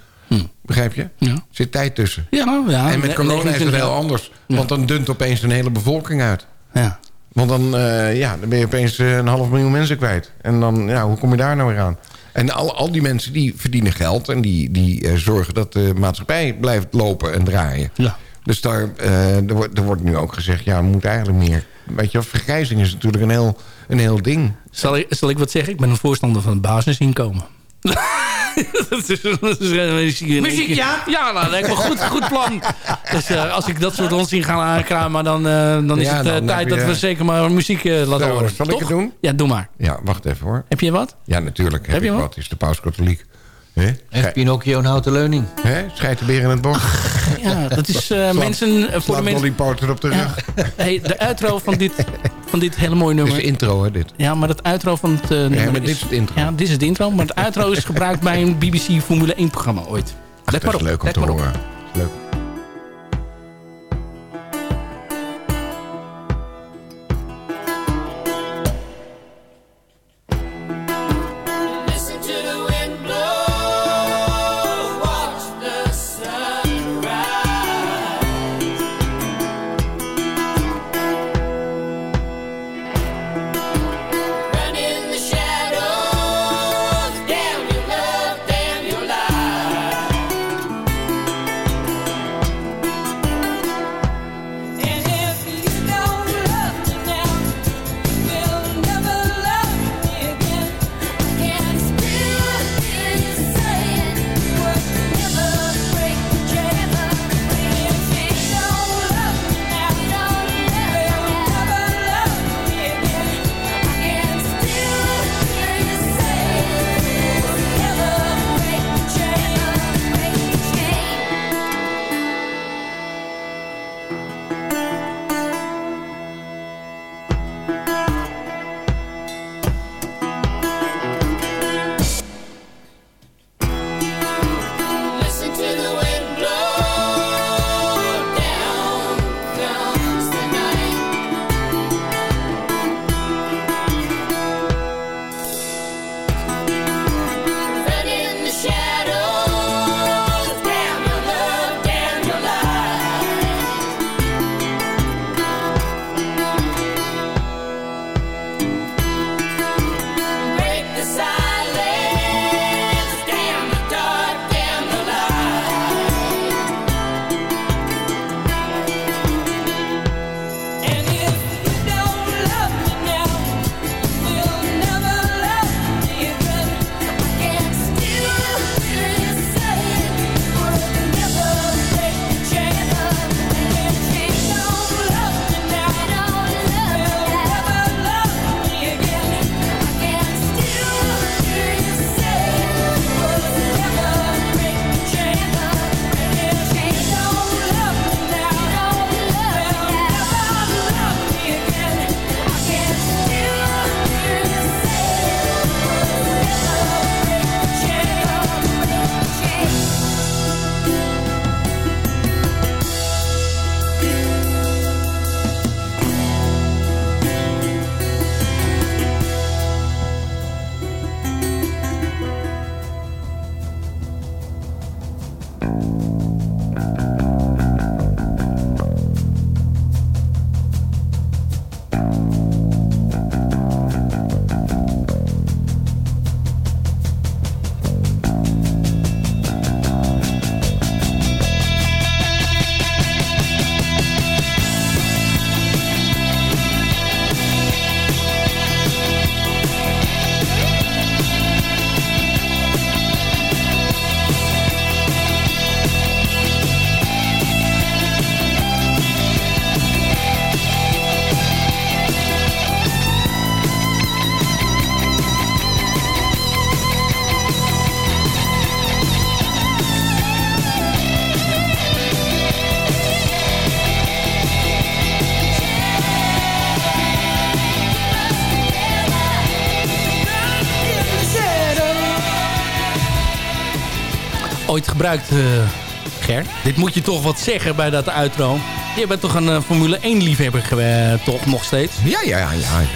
Begrijp je? Hm. Ja. zit tijd tussen. Ja, ja. en met corona is het 29 heel anders. Want dan dunt opeens een hele bevolking uit. Ja. Want dan, eh, ja, dan ben je opeens eh, een half miljoen mensen kwijt. En dan, ja, hoe kom je daar nou weer aan? En al, al die mensen die verdienen geld... en die, die eh, zorgen dat de maatschappij blijft lopen en draaien. Ja. Dus daar, eh, er, wordt, er wordt nu ook gezegd... ja, er moet eigenlijk meer... Weet je, vergrijzing is natuurlijk een heel, een heel ding. Zal ik, zal ik wat zeggen? Ik ben een voorstander van het basisinkomen. Dat is- dat is- muziek, Muziek, ja? Ja, nou, dat lijkt me een goed, goed plan. Dus eh, als ik dat soort onzin ga aankramen... dan, eh, dan is Ja, het eh, dan tijd dat je- we zeker maar muziek laten Zo, horen. zal ik het doen? Ja, doe maar. Ja, wacht even hoor. Heb je wat? Ja, natuurlijk heb, Heb je ik wat? wat. Is de paus katholiek. Hè? Heeft Pinocchio een houten leuning? Hè? Schijt de beer in het bos. Ja, dat is eh, Slaat- mensen... voor de mensen Dolly Parton op de rug. hey, de outro van dit, van dit hele mooie is nummer. intro, hè, dit. Ja, maar het outro van het eh, nummer maar dit is het intro. Ja, dit is het intro. Maar het outro is gebruikt bij een BBC Formule 1 programma ooit. Let maar Dat op. is leuk om let te horen. Leuk. Ooit gebruikt, eh, Ger? Dit moet je toch wat zeggen bij dat uitro. Je bent toch een eh, Formule 1 liefhebber geweest, toch nog steeds? Ja, ja, ja.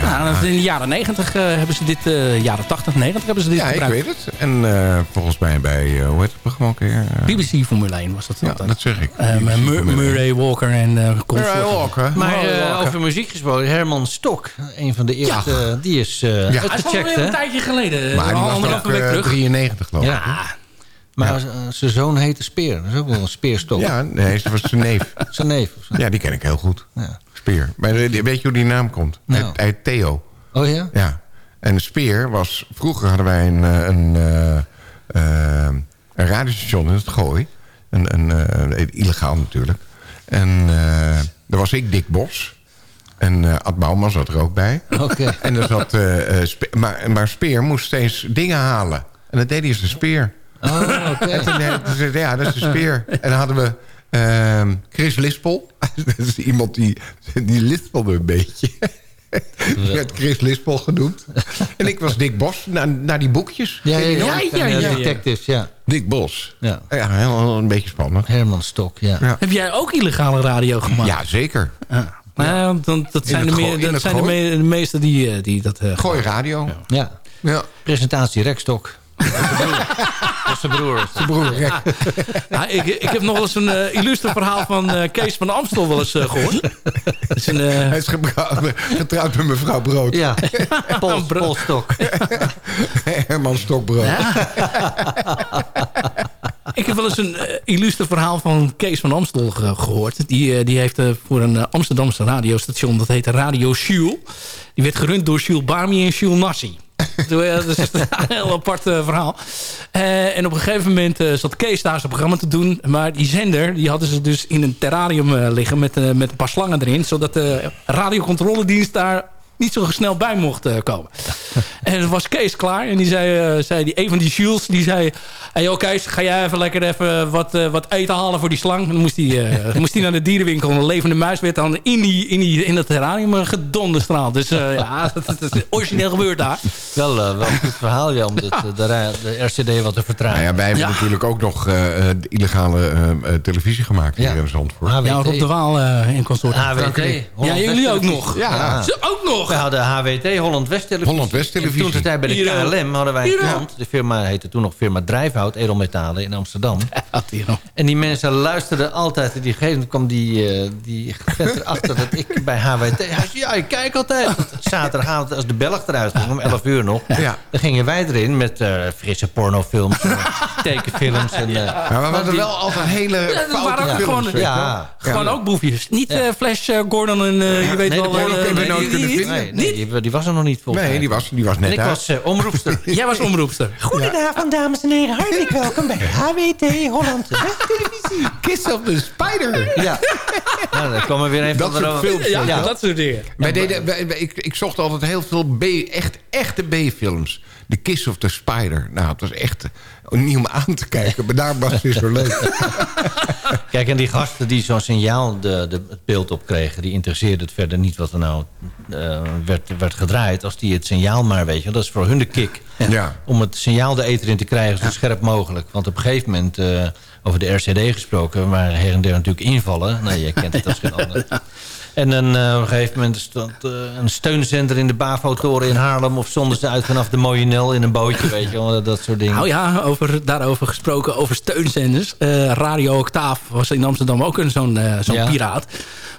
ja. Nou, dat in de jaren 90 eh, hebben ze dit, eh, jaren 80, 90 hebben ze dit Ja, ik gebruikt. weet het. En eh, volgens mij bij, eh, hoe heet het programma ook weer? Eh, BBC Formule 1 was dat ja, altijd. dat zeg ik. Eh, Mur- Murray Walker en eh consorten. Murray Walker. Maar eh, over muziek gesproken, Herman Stok, een van de eerste, eh, die is eh Ja. Hij is uitgecheckt, alweer een tijdje geleden. Maar die al was eh, terug. 93 geloof ik. Ja. Maar z- zijn zoon heette Speer. Dat is ook wel een speerstok. Ja, nee, ze was zijn neef. Zijn neef. zo. Ja, die ken ik heel goed. Ja. Speer. Maar eh, weet je hoe die naam komt? Nou. Hij, hij heet Theo. Oh ja? Ja. En Speer was... Vroeger hadden wij een, eh, een, eh, eh, een radiostation in het Gooi. Een, een, eh, illegaal natuurlijk. En eh daar was ik Dick Bos. En eh Ad Bouwman zat er ook bij. Oké. En er zat, eh, eh, maar, maar Speer moest steeds dingen halen. En dat deed hij als een speer. Oh, oké. En toen, eh, zei ja, dat is een speer. En dan hadden we ehm, Chris Lispel. dat is iemand die, die lispelde een beetje. Die werd Chris Lispel genoemd. En ik was Dick Bos, naar, naar die boekjes. Ja, ja, ja. Ja, ja, Van, eh, ja. Detectives, ja. Dick Bos. ja. Ja, heel, een beetje spannend. Herman Stok, ja. Ja. Heb jij ook illegale radio gemaakt? Ja, zeker. Nou, dan, dat zijn, het de, gooi- meer, in dat zijn de, gooi? me- de meeste die, eh, die dat... eh, Gooi radio. ja. Ja. Presentatie Rekstok. Dat is zijn broer. Zijn broer. Ja, ik, ik heb nog wel eens een eh, illustre verhaal van eh, Kees van Amstel wel eens eh, gehoord. Is een, eh, Hij is getrouwd met mevrouw Brood. Ja, Pol, Pol Stok. Herman Stokbrood. ik heb wel eens een illustre verhaal van Kees van Amstel ge- gehoord. Die, eh, die heeft eh, voor een eh, Amsterdamse radiostation, dat heette Radio Jules. Die werd gerund door Jules Bami en Jules Nassi. Dat is een heel apart eh, verhaal. Eh, en op een gegeven moment eh, zat Kees daar zijn programma te doen. Maar die zender die hadden ze dus in een terrarium liggen met, met een paar slangen erin. Zodat de radiocontroledienst daar niet zo snel bij mocht eh, komen. en dan was Kees klaar. En die zei, eh, zei die, een van die Jules, die zei... Hey, joh Kees, ga jij even lekker even wat, eh, wat eten halen voor die slang? En dan moest hij, eh, moest hij naar de dierenwinkel. Een levende muis werd dan in, die, in, die, in dat terrarium gedonderstraald. Dus eh, ja, dat, dat is origineel gebeurd daar. Wel, wel een goed verhaal, ja, om dit, de, RCD wat te vertragen. Nou ja, wij hebben Ja. natuurlijk ook nog eh, eh, de illegale televisie gemaakt hier in Zandvoort. HWT. Ja, Rob de Waal eh in consort. HWT. Ja, jullie ook nog. Ja. Ze ook nog. We hadden HWT, Holland West Televisie. Holland West Televisie. En toen de tijd bij de Hier, KLM hadden wij een klant. De firma heette toen nog firma Drijfhout, Edelmetalen in Amsterdam. Had hij nog. En die mensen luisterden altijd. En die gegeven kwam die, eh, die vent erachter dat ik bij HWT... Hij zei, ja, ik kijk altijd. Zaterdagavond, als de Belg eruit ging, om 11 uur nog... Ja. dan gingen wij erin met eh, frisse pornofilms, en tekenfilms. En, eh, Maar we hadden die- wel altijd hele Ja, dat foute waren ook films. gewoon- Ja. Gewoon ook boefjes. Niet Ja. Flash Gordon en eh, je weet Nee, wel... eh, nee, die- die-. Nee, nee, die, die was er nog niet volgens Nee, mij. die was, die was net En ik uit. was eh, omroepster. Jij was omroepster. Goedenavond, dames en heren. Hartelijk welkom bij HWT Holland Televisie. Kiss of the Spider. Ja. Nou, dan kwam er weer een Dat van de... soort films. Ja, Ja. dat soort dingen. Wij deden, wij- wij- ik, ik zocht altijd heel veel B, echt, echte B-films. The Kiss of the Spider. Nou, het was echt eh, niet om aan te kijken. Maar daar was het weer zo leuk. Kijk, en die gasten die zo'n signaal de, de, het beeld op kregen... die interesseerde het verder niet wat er nou eh, werd, werd gedraaid. Als die het signaal maar, weet je dat is voor hun de kick. Ja. Om het signaal de eter in te krijgen zo scherp mogelijk. Want op een gegeven moment, eh, over de RCD gesproken... waren her en der natuurlijk invallen. Nou, jij kent het als geen ander. En dan, eh, op een gegeven moment stond eh, een steunzender in de Bavo-toren in Haarlem... of zonden ze uit vanaf de Mooie Nel in een bootje, weet je wel. Dat soort dingen. Nou ja, over, daarover gesproken, over steunzenders. Eh, Radio Octaaf was in Amsterdam ook een zo'n zo'n Ja. piraat.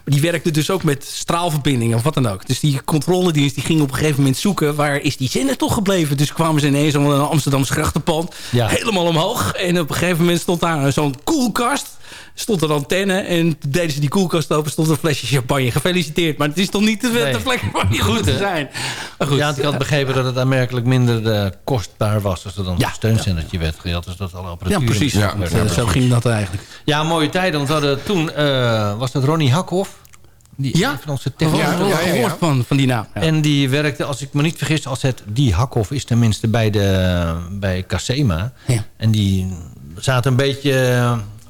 Maar die werkte dus ook met straalverbindingen of wat dan ook. Dus die controledienst die ging op een gegeven moment zoeken... waar is die zender toch gebleven? Dus kwamen ze ineens om een Amsterdamse grachtenpand. Ja. Helemaal omhoog. En op een gegeven moment stond daar zo'n koelkast. Stond een antenne en toen deden ze die koelkast open... stond een flesje champagne. Gefeliciteerd. Maar het is toch niet de, Nee. de plek waar die goed te zijn. Maar goed. Ja, want ik had begrepen dat het aanmerkelijk minder eh, kostbaar was... als er dan Ja. een steunzendertje werd gehad. Dus dat alle ja, apparatuur... precies. Ja, werd- Eh, zo ging dat eigenlijk. Ja, mooie tijden. Want we hadden toen... eh, was dat Ronnie Hakhoff? Die, Ja. van onze Ik heb technische... wel ja, ja, ja. gehoord van, van die naam. Ja. En die werkte, als ik me niet vergis, als het die Hakhoff is tenminste bij, de, bij Casema. Ja. En die zaten een beetje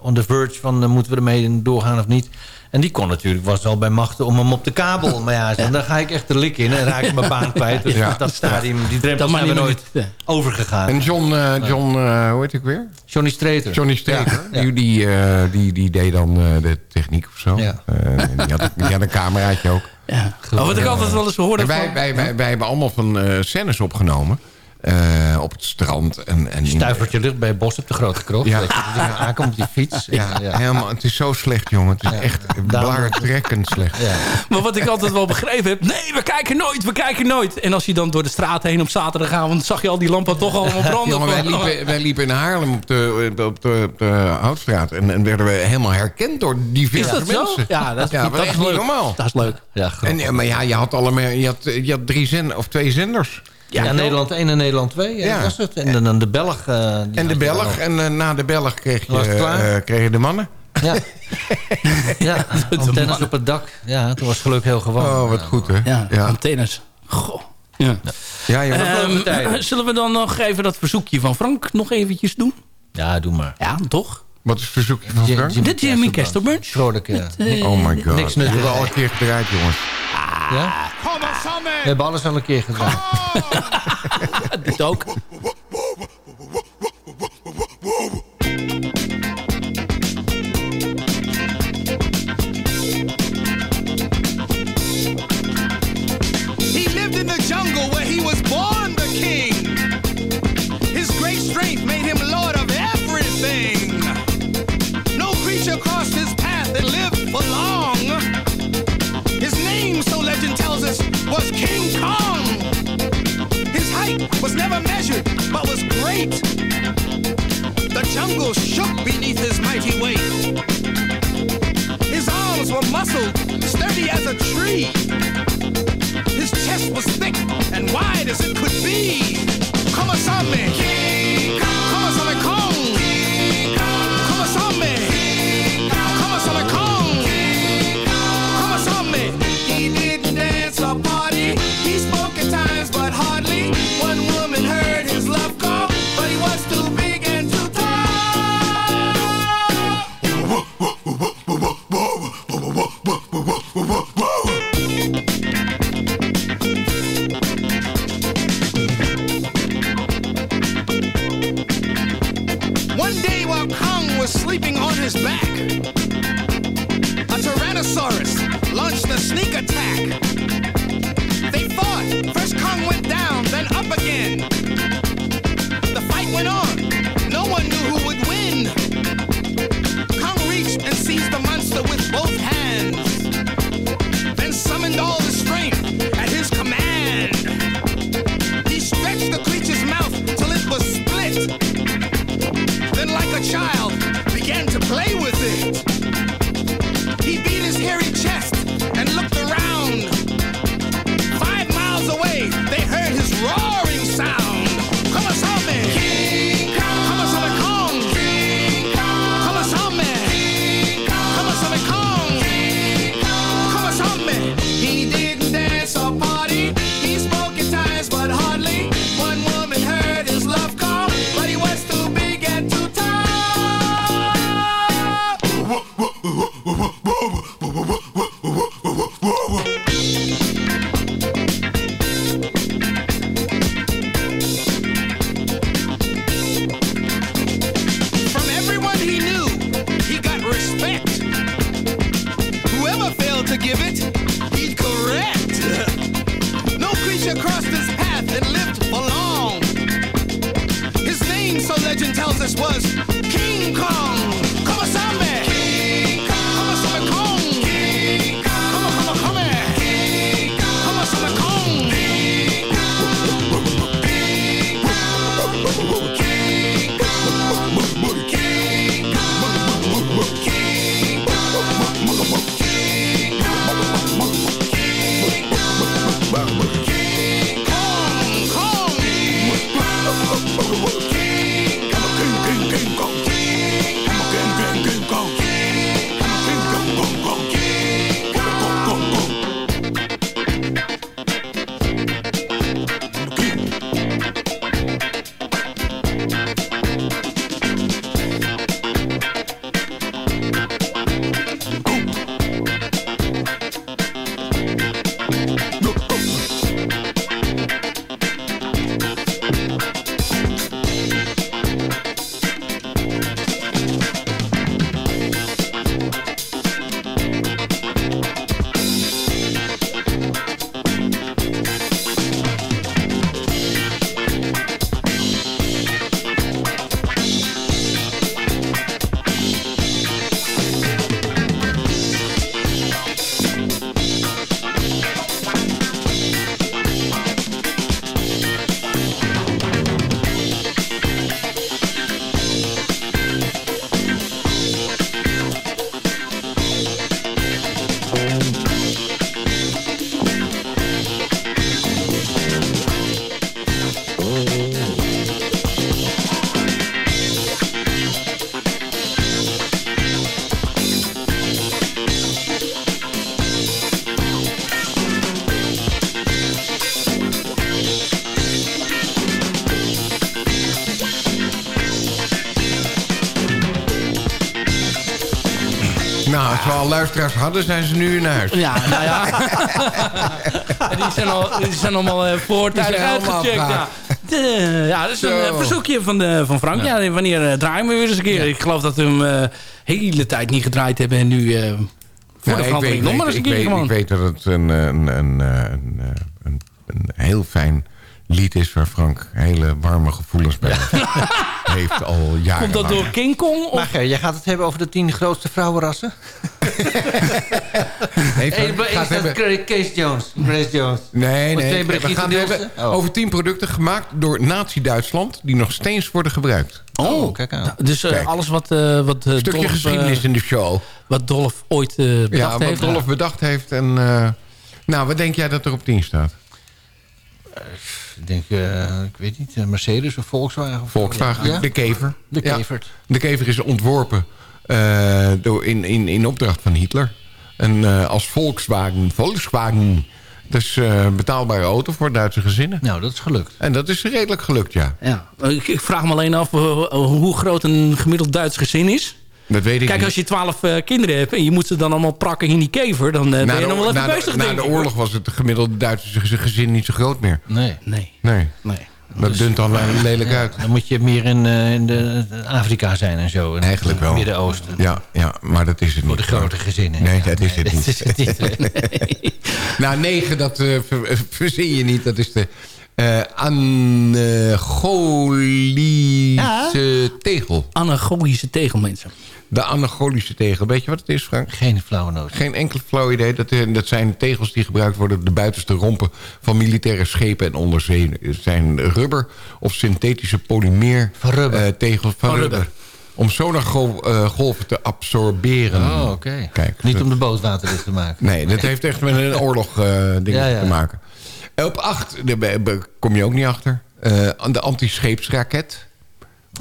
on the verge van eh, moeten we ermee doorgaan of niet. En die kon natuurlijk, was wel bij machten om hem op de kabel. Maar ja, zo, dan ga ik echt de lik in en raak ik mijn baan kwijt. Dus Ja. dat stadium, die drempel zijn we niet nooit overgegaan. En John, eh, John eh, hoe heet ik weer? Johnny Streeter. Johnny Streeter. Ja. Die, die, eh, die, die deed dan eh, de techniek of zo. Ja. Die, had, die had een cameraatje ook. Ja. Oh, wat ik altijd wel eens hoorde wij, van... wij, wij, wij hebben allemaal van eh scènes opgenomen. Eh, op het strand. En, en Stuivertje lucht bij Bos op de Grote Krocht. Ja. Dus aankomt op die fiets. Ja, helemaal. Het is zo slecht, jongen. Het is echt blaartrekkend slecht. Ja. Maar wat ik altijd wel begrepen heb... Nee, we kijken nooit, we kijken nooit. En als je dan door de straat heen op zaterdagavond... zag je al die lampen toch allemaal branden. Jongen, wij liepen, wij liepen in Haarlem op de, op de, op de Houtstraat. En, en werden we helemaal herkend door diverse Is dat zo? mensen. Ja, dat is, ja, dat is leuk. normaal. Dat is leuk. Ja, En, ja, maar ja, je had, allemaal, je had, je had drie zender, of twee zenders. Ja, Nederland 1 en Nederland 2. Ja, Ja. dat was het. En dan de Belg. eh, die En de Belg. En eh, na de Belg kreeg je, het eh, kreeg je de mannen. Ja, ja antennes op het dak. Ja, toen was geluk heel gewoon. Oh, wat goed, hè? Ja, Ja, antennes. Goh. Ja. ja, Ehm, zullen we dan nog even dat verzoekje van Frank nog eventjes doen? Ja, doe maar. Ja, toch? Wat is het verzoekje van Frank? Jim- De Jimmy Bunch. Vrolijk, ja. Oh my god. Niks We nuttigs. hebben al een keer gedraaid, jongens. ja? We hebben alles al een keer gedaan. Dit ook. Was King Kong. His height was never measured, but was great. The jungle shook beneath his mighty weight. His arms were muscled, sturdy as a tree. His chest was thick and wide as it could be. Come on, some me. Nou, als we al luisteraars hadden, zijn ze nu in huis. Ja, nou ja. En die, zijn al, die zijn allemaal eh, voortijdig uitgecheckt. Ja. afgehaakt. De- ja, dat is een Zo. eh, verzoekje van, de, van Frank. Ja. wanneer eh, draaien we weer eens een keer? Ik geloof dat we hem hele tijd niet gedraaid hebben. En nu voor Ja, de ik, verandering weet, nog maar ik, eens een ik, keer weet, gewoon. ik weet dat het een, een, een, een, een, een heel fijn lied is... waar Frank hele warme gevoelens bij heeft al jaren. Komt dat door King Kong? Of? Maar Ger, jij gaat het hebben over de tien grootste vrouwenrassen? Nee, Hey, is gaat dat hebben- Case Jones? Grace Jones. Nee, nee. We gaan het hebben Oh. over tien producten gemaakt door Nazi-Duitsland... die nog steeds worden gebruikt. Oh, kijk aan. Dus eh, Kijk. alles wat, eh wat eh, Een stukje Dolph, geschiedenis in de show. wat Dolph ooit eh, bedacht Ja, wat heeft. Dolph bedacht heeft. En, eh, nou, wat denk jij dat er op 10 staat? Ik denk, eh, ik weet niet, eh, Mercedes of Volkswagen? Of Volkswagen, Ja? de kever. De Ja. Kevert. De kever is ontworpen eh, door in, in, in opdracht van Hitler. En eh, als Volkswagen, Volkswagen... Dus eh betaalbare auto voor Duitse gezinnen. Nou, dat is gelukt. En dat is redelijk gelukt, ja. Ja. Ik, ik vraag me alleen af hoe groot een gemiddeld Duits gezin is. Dat weet ik Kijk, niet. als je twaalf eh, kinderen hebt en je moet ze dan allemaal prakken in die kever... dan eh, na ben je de, nog wel even na de- na de oorlog was het gemiddelde Duitse gez- gezin niet zo groot meer. Nee. Nee, Nee, nee. dat dunt dan lelijk uit. Dan moet je meer in, eh, in de, Afrika zijn en zo. In Eigenlijk het wel. Midden-Oosten. Ja, ja, maar dat is het Voor niet. de grote gezinnen. Nee, Ja, dat is het dat niet. is het niet. Nou, negen, dat eh, ver- verzin je niet. Dat is de eh Angolische tegel. Anagogische tegelmensen. De Anagolische tegel. Weet je wat het is, Frank? Geen flauwe noot. Geen enkel flauw idee. Dat, eh, dat zijn tegels die gebruikt worden... op de buitenste rompen van militaire schepen en onderzee. Het zijn rubber of synthetische polymeer Van rubber. eh, tegels van, Van rubber. rubber. Om sonargolven te absorberen. Oh, oké. Kijk, Niet dat- om de boot waterdicht te maken. Nee, dat heeft echt met een oorlog eh ding Ja, ja. te maken. En Op acht, daar be- be- kom je ook niet achter. Eh, de anti-scheepsraket.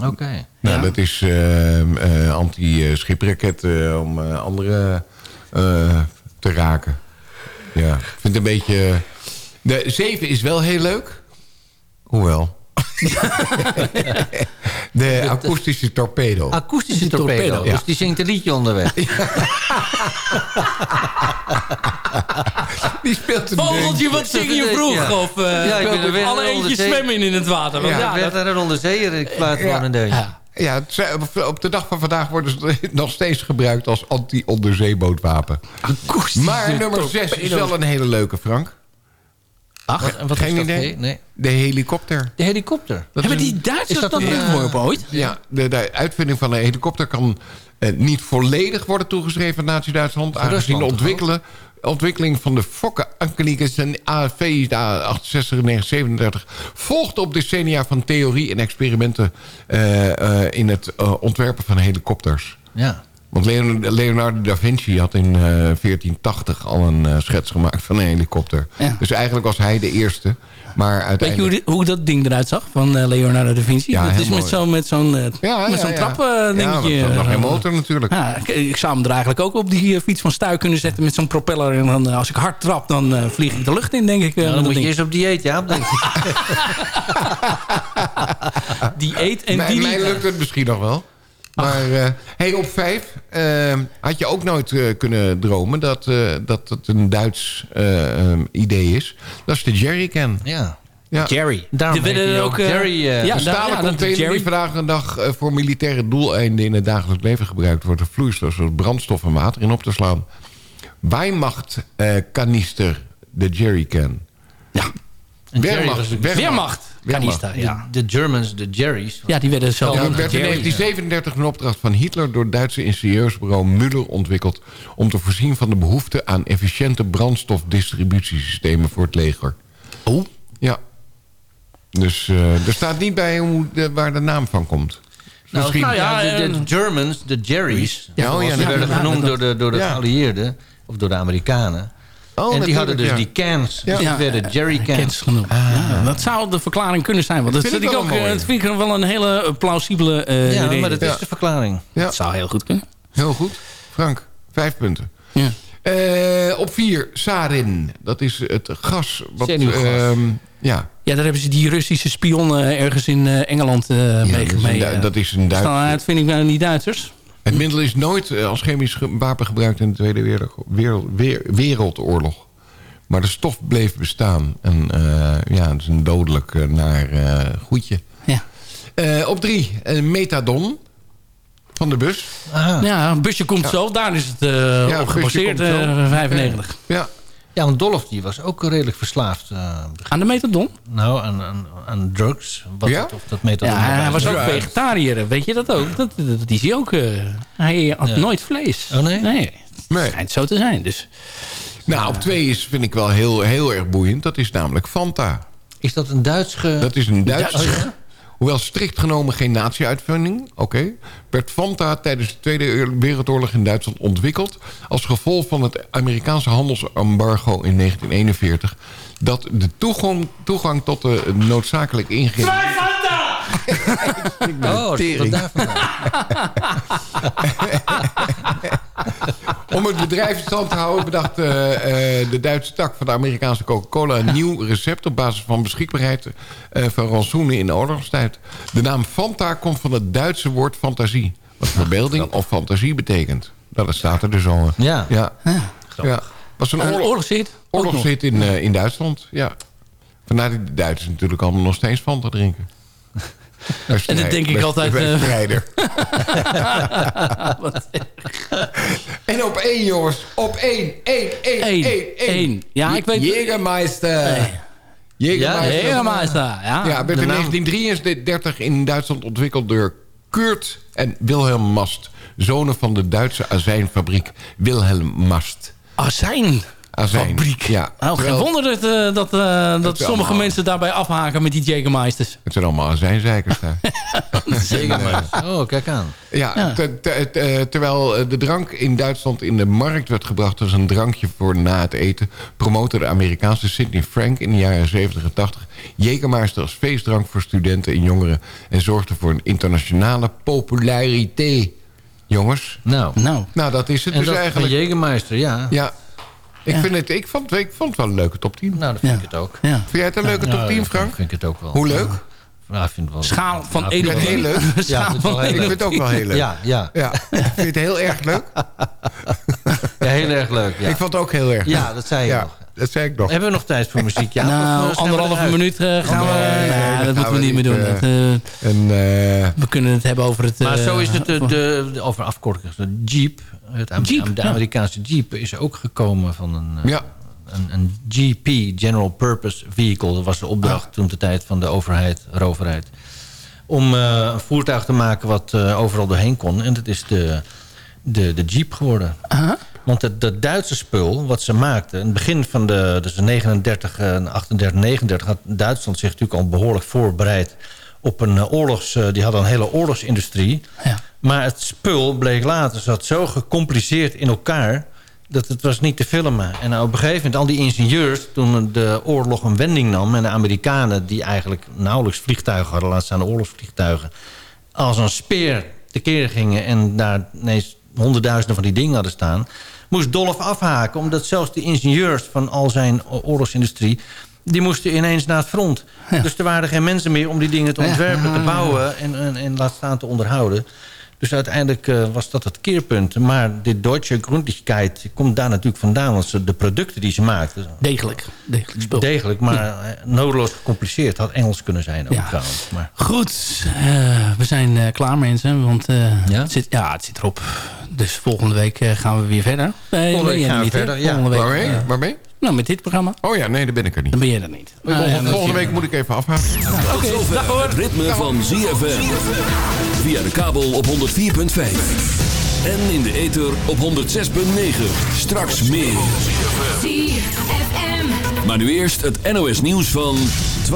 Oké. Nou, Ja. dat is eh, eh, anti-schipraket eh, om eh, anderen eh, te raken. Ja, ik vind het een beetje... De zeven is wel heel leuk. Hoewel. de akoestische torpedo. Akoestische torpedo, torpedo. ja. Dus die zingt een liedje onderweg. Die speelt een Vogeltje, wat zing je vroeg? Ja. Of eh, Ja, ik ben er alle eentjes zwemmen in het water. Want Ja, ja, dat- daar een onderzeeër in plaats van Ja. een deuntje. ja. Op- de dag van vandaag worden ze nog steeds gebruikt als anti-onderzeebootwapen. Akoestische Maar nummer 6 is wel een hele leuke, Frank. Ach, en wat Geen dat? idee? Nee. De helikopter. De helikopter. Dat Hebben die Duitsers dat, dat een- ontworpen ooit? Ja, de, de uitvinding van een helikopter kan eh, niet volledig worden toegeschreven aan Nazi-Duitsland. Aangezien de ontwikkelen, ontwikkeling van de Fokker Ankelikes en AV de 68 en 1937 volgde op decennia van theorie en experimenten eh, eh, in het ontwerpen van helikopters. Ja. Want Leonardo, Leonardo da Vinci had in eh, 1480 al een eh, schets gemaakt van een helikopter. Ja. Dus eigenlijk was hij de eerste. Maar Weet je hoe, dat ding eruit zag van eh, Leonardo da Vinci? Ja, dat is met zo'n met zo'n eh, Ja, met ja, zo'n ja. trap eh, Ja, dingetje. maar nog geen eh, motor natuurlijk. Ja, ik, ik zou hem er eigenlijk ook op die eh, fiets van stuik kunnen zetten met zo'n propeller. En dan, eh, als ik hard trap, dan eh, vlieg ik de lucht in, denk ik. eh, Nou, met dan moet je eerst op dieet, ja. Denk ik. Die eet en Mij, die mij lukt het misschien nog wel. Maar eh, hey, op vijf eh, had je ook nooit eh, kunnen dromen dat, eh, dat het een Duits eh, eh, idee is. Dat is de jerrycan. Ja. Ja. Jerry. Daarom werden hij ook, Jerry, ja, Een stalen container Jerry. die vandaag de dag voor militaire doeleinden in het dagelijks leven gebruikt wordt. Een vloeistof zoals brandstof en water in op te slaan. Weihmacht eh, kanister, de jerrycan. Ja. Weermacht. Kanista, ja. De, de Germans, de Jerry's. Ja, die werden zelf Ja, werd in Jerry. 1937 een opdracht van Hitler... door het Duitse ingenieursbureau Müller ontwikkeld... om te voorzien van de behoefte aan efficiënte brandstofdistributiesystemen voor het leger. Oh? Ja. Dus eh, er staat niet bij hoe de, waar de naam van komt. Nou, Misschien- nou ja, de, eh, de Germans, de Jerry's. Ja, oh ja, die dat- werden ja, genoemd door de, door de ja. geallieerden. Of door de Amerikanen. Oh, en die hadden dus ja. die cans. Ja. Dus die werden Jerry cans. genoemd. Ja, dat zou de verklaring kunnen zijn. Want dat, vind ik vind ik ook, een eh, dat vind ik wel een hele eh, plausibele eh Ja, reden. maar dat is Ja. de verklaring. Ja, Dat zou heel goed kunnen. heel goed. Frank, vijf punten. Ja. Op vier, sarin. Dat is het gas. Wat, ehm, ja. ja, daar hebben ze die Russische spion eh, ergens in Engeland mee. dat is een mee dat is een is dat een uitvinding van die Duitsers? Het middel is nooit eh, als chemisch wapen gebruikt in de Tweede Wereld, wereld- weer- Wereldoorlog. Maar de stof bleef bestaan. En eh, ja, het is een dodelijk eh, naar eh, goedje. Ja. Eh, op drie, metadon van de bus. Ja, een busje komt Ja. zo. Daar is het eh Ja, op gebaseerd, komt zo. eh, 95. Ja. Ja, want Dolph die was ook redelijk verslaafd. eh, Aan de metadon? nou, aan, aan, aan drugs. Wat Ja? of dat metadon Ja, hij was ook vegetariër. Weet je dat ook? Dat, dat, dat is hij ook. eh, hij had Ja. nooit vlees. Oh, nee? Nee. Nee. Het schijnt zo te zijn. Dus. Nou, op twee is, vind ik wel heel, heel erg boeiend. Dat is namelijk Fanta. Is dat een Duits... Ge... Dat is een Duits... Oh, ja? Hoewel strikt genomen geen natie-uitvinding, oké, werd Fanta tijdens de Tweede Wereldoorlog in Duitsland ontwikkeld als gevolg van het Amerikaanse handelsembargo in 1941, dat de toegang, toegang tot de noodzakelijke ingrediënten... Oh, dat tering. Om het bedrijf in stand te houden bedacht eh, eh, de Duitse tak van de Amerikaanse Coca-Cola... een nieuw recept op basis van beschikbaarheid eh, van rantsoenen in de oorlogstijd. De naam Fanta komt van het Duitse woord fantasie. Wat verbeelding of fantasie betekent. Nou, dat staat er dus al. Ja. Ja. ja. Was een oorlog, oorlogszit in, eh, in Duitsland. Ja. Vandaar dat de Duitsers natuurlijk allemaal nog steeds Fanta drinken. En dat denk ik altijd, eh, strijder. En op één, jongens. Op één. Één, één, één, één. Ja, ik weet- Jägermeister. Jägermeister. Jägermeister, ja. Ja, werd in naam- 1933 in Duitsland ontwikkeld door Kurt en Wilhelm Mast. Zonen van de Duitse azijnfabriek Wilhelm Mast. Azijn. Azijn. Fabriek. Ja. Nou, geen wonder dat, eh, dat, eh, dat sommige allemaal- mensen daarbij afhaken met die Jägermeisters. Het zijn allemaal azijnzeikers daar. Zeker. Oh, kijk aan. Ja, ter- terwijl eh, de drank in Duitsland in de markt werd gebracht... als een drankje voor na het eten... promote de Amerikaanse Sidney Frank in de jaren 70 en 80... Jägermeister als feestdrank voor studenten en jongeren... en zorgde voor een internationale populariteit. Jongens, Nou, Nou, nou dat is het en dus dat eigenlijk. van Jägermeister, ja. Ja, ik, Ja. Vind het, ik, vond, ik vond het wel een leuke top 10. Nou, dat vind Ja. ik het ook. ja. Vind jij het een leuke top 10, dat Frank? vind ik het ook wel. Hoe leuk? Ja, ik vind het wel... Schaal van Ja, 1 vind op ik heel 10. leuk. Ja, Schaal vind ik van wel 1 heel Ik op vind het ook wel heel leuk. Ja, ja. Ja, ik vind het heel erg leuk. ja, heel erg leuk. Ja, Ik vond het ook heel erg leuk. ja dat zei je Ja, nog. dat zei ik nog. Hebben we nog tijd voor muziek? Ja, Nou, anderhalve minuut eh, gaan we... Nee, Nou, dat dat gaan moeten we niet meer doen. Dat, eh, En, eh, we kunnen het hebben over het... Maar zo is het, de, de, de- over afkortingen. De Jeep, het Am- Jeep, de ja. Amerikaanse Jeep, is ook gekomen van een, eh, ja, een, een GP, General Purpose Vehicle. Dat was de opdracht toen de tijd van de overheid, roverheid. Om eh, een voertuig te maken wat eh, overal doorheen kon. En dat is de, de, de Jeep geworden. Want het, dat Duitse spul wat ze maakten... in het begin van de dus de 39, eh, 38, 39... had Duitsland zich natuurlijk al behoorlijk voorbereid... op een oorlogs... eh, die hadden een hele oorlogsindustrie. Ja. Maar het spul bleek later zat zo gecompliceerd in elkaar... dat het was niet te filmen. En nou, op een gegeven moment, al die ingenieurs... toen de oorlog een wending nam... en de Amerikanen die eigenlijk nauwelijks vliegtuigen hadden... laat staan de oorlogsvliegtuigen... als een speer tekeer gingen... en daar ineens honderdduizenden van die dingen hadden staan... moest Dolph afhaken, omdat zelfs de ingenieurs... van al zijn oorlogsindustrie... die moesten ineens naar het front. Dus er waren geen mensen meer om die dingen te Ja. ontwerpen... te bouwen en, en, en laat staan te onderhouden... Dus uiteindelijk eh, was dat het keerpunt. Maar de Deutsche Grundigkeit komt daar natuurlijk vandaan. Want ze, de producten die ze maakten... Degelijk. Degelijk spul. Degelijk, maar eh, nodeloos gecompliceerd. Had Engels kunnen zijn ook Ja. trouwens. Maar, Goed, eh, we zijn klaar mensen. Want Ja? het, zit, ja, het zit erop. Dus volgende week eh, gaan we weer verder. Nee, Volgende week gaan we niet, verder, ja. Volgende week, waarmee? waarmee? nou, met dit programma. Oh ja, nee, daar ben ik er niet. Dan ben jij er niet. Ja, Volgende, volgende week moet ik even afhaken. Tot zover het ritme van ZFM. Via de kabel op 104.5. En in de ether op 106.9. Straks meer. ZFM. Maar nu eerst het NOS nieuws van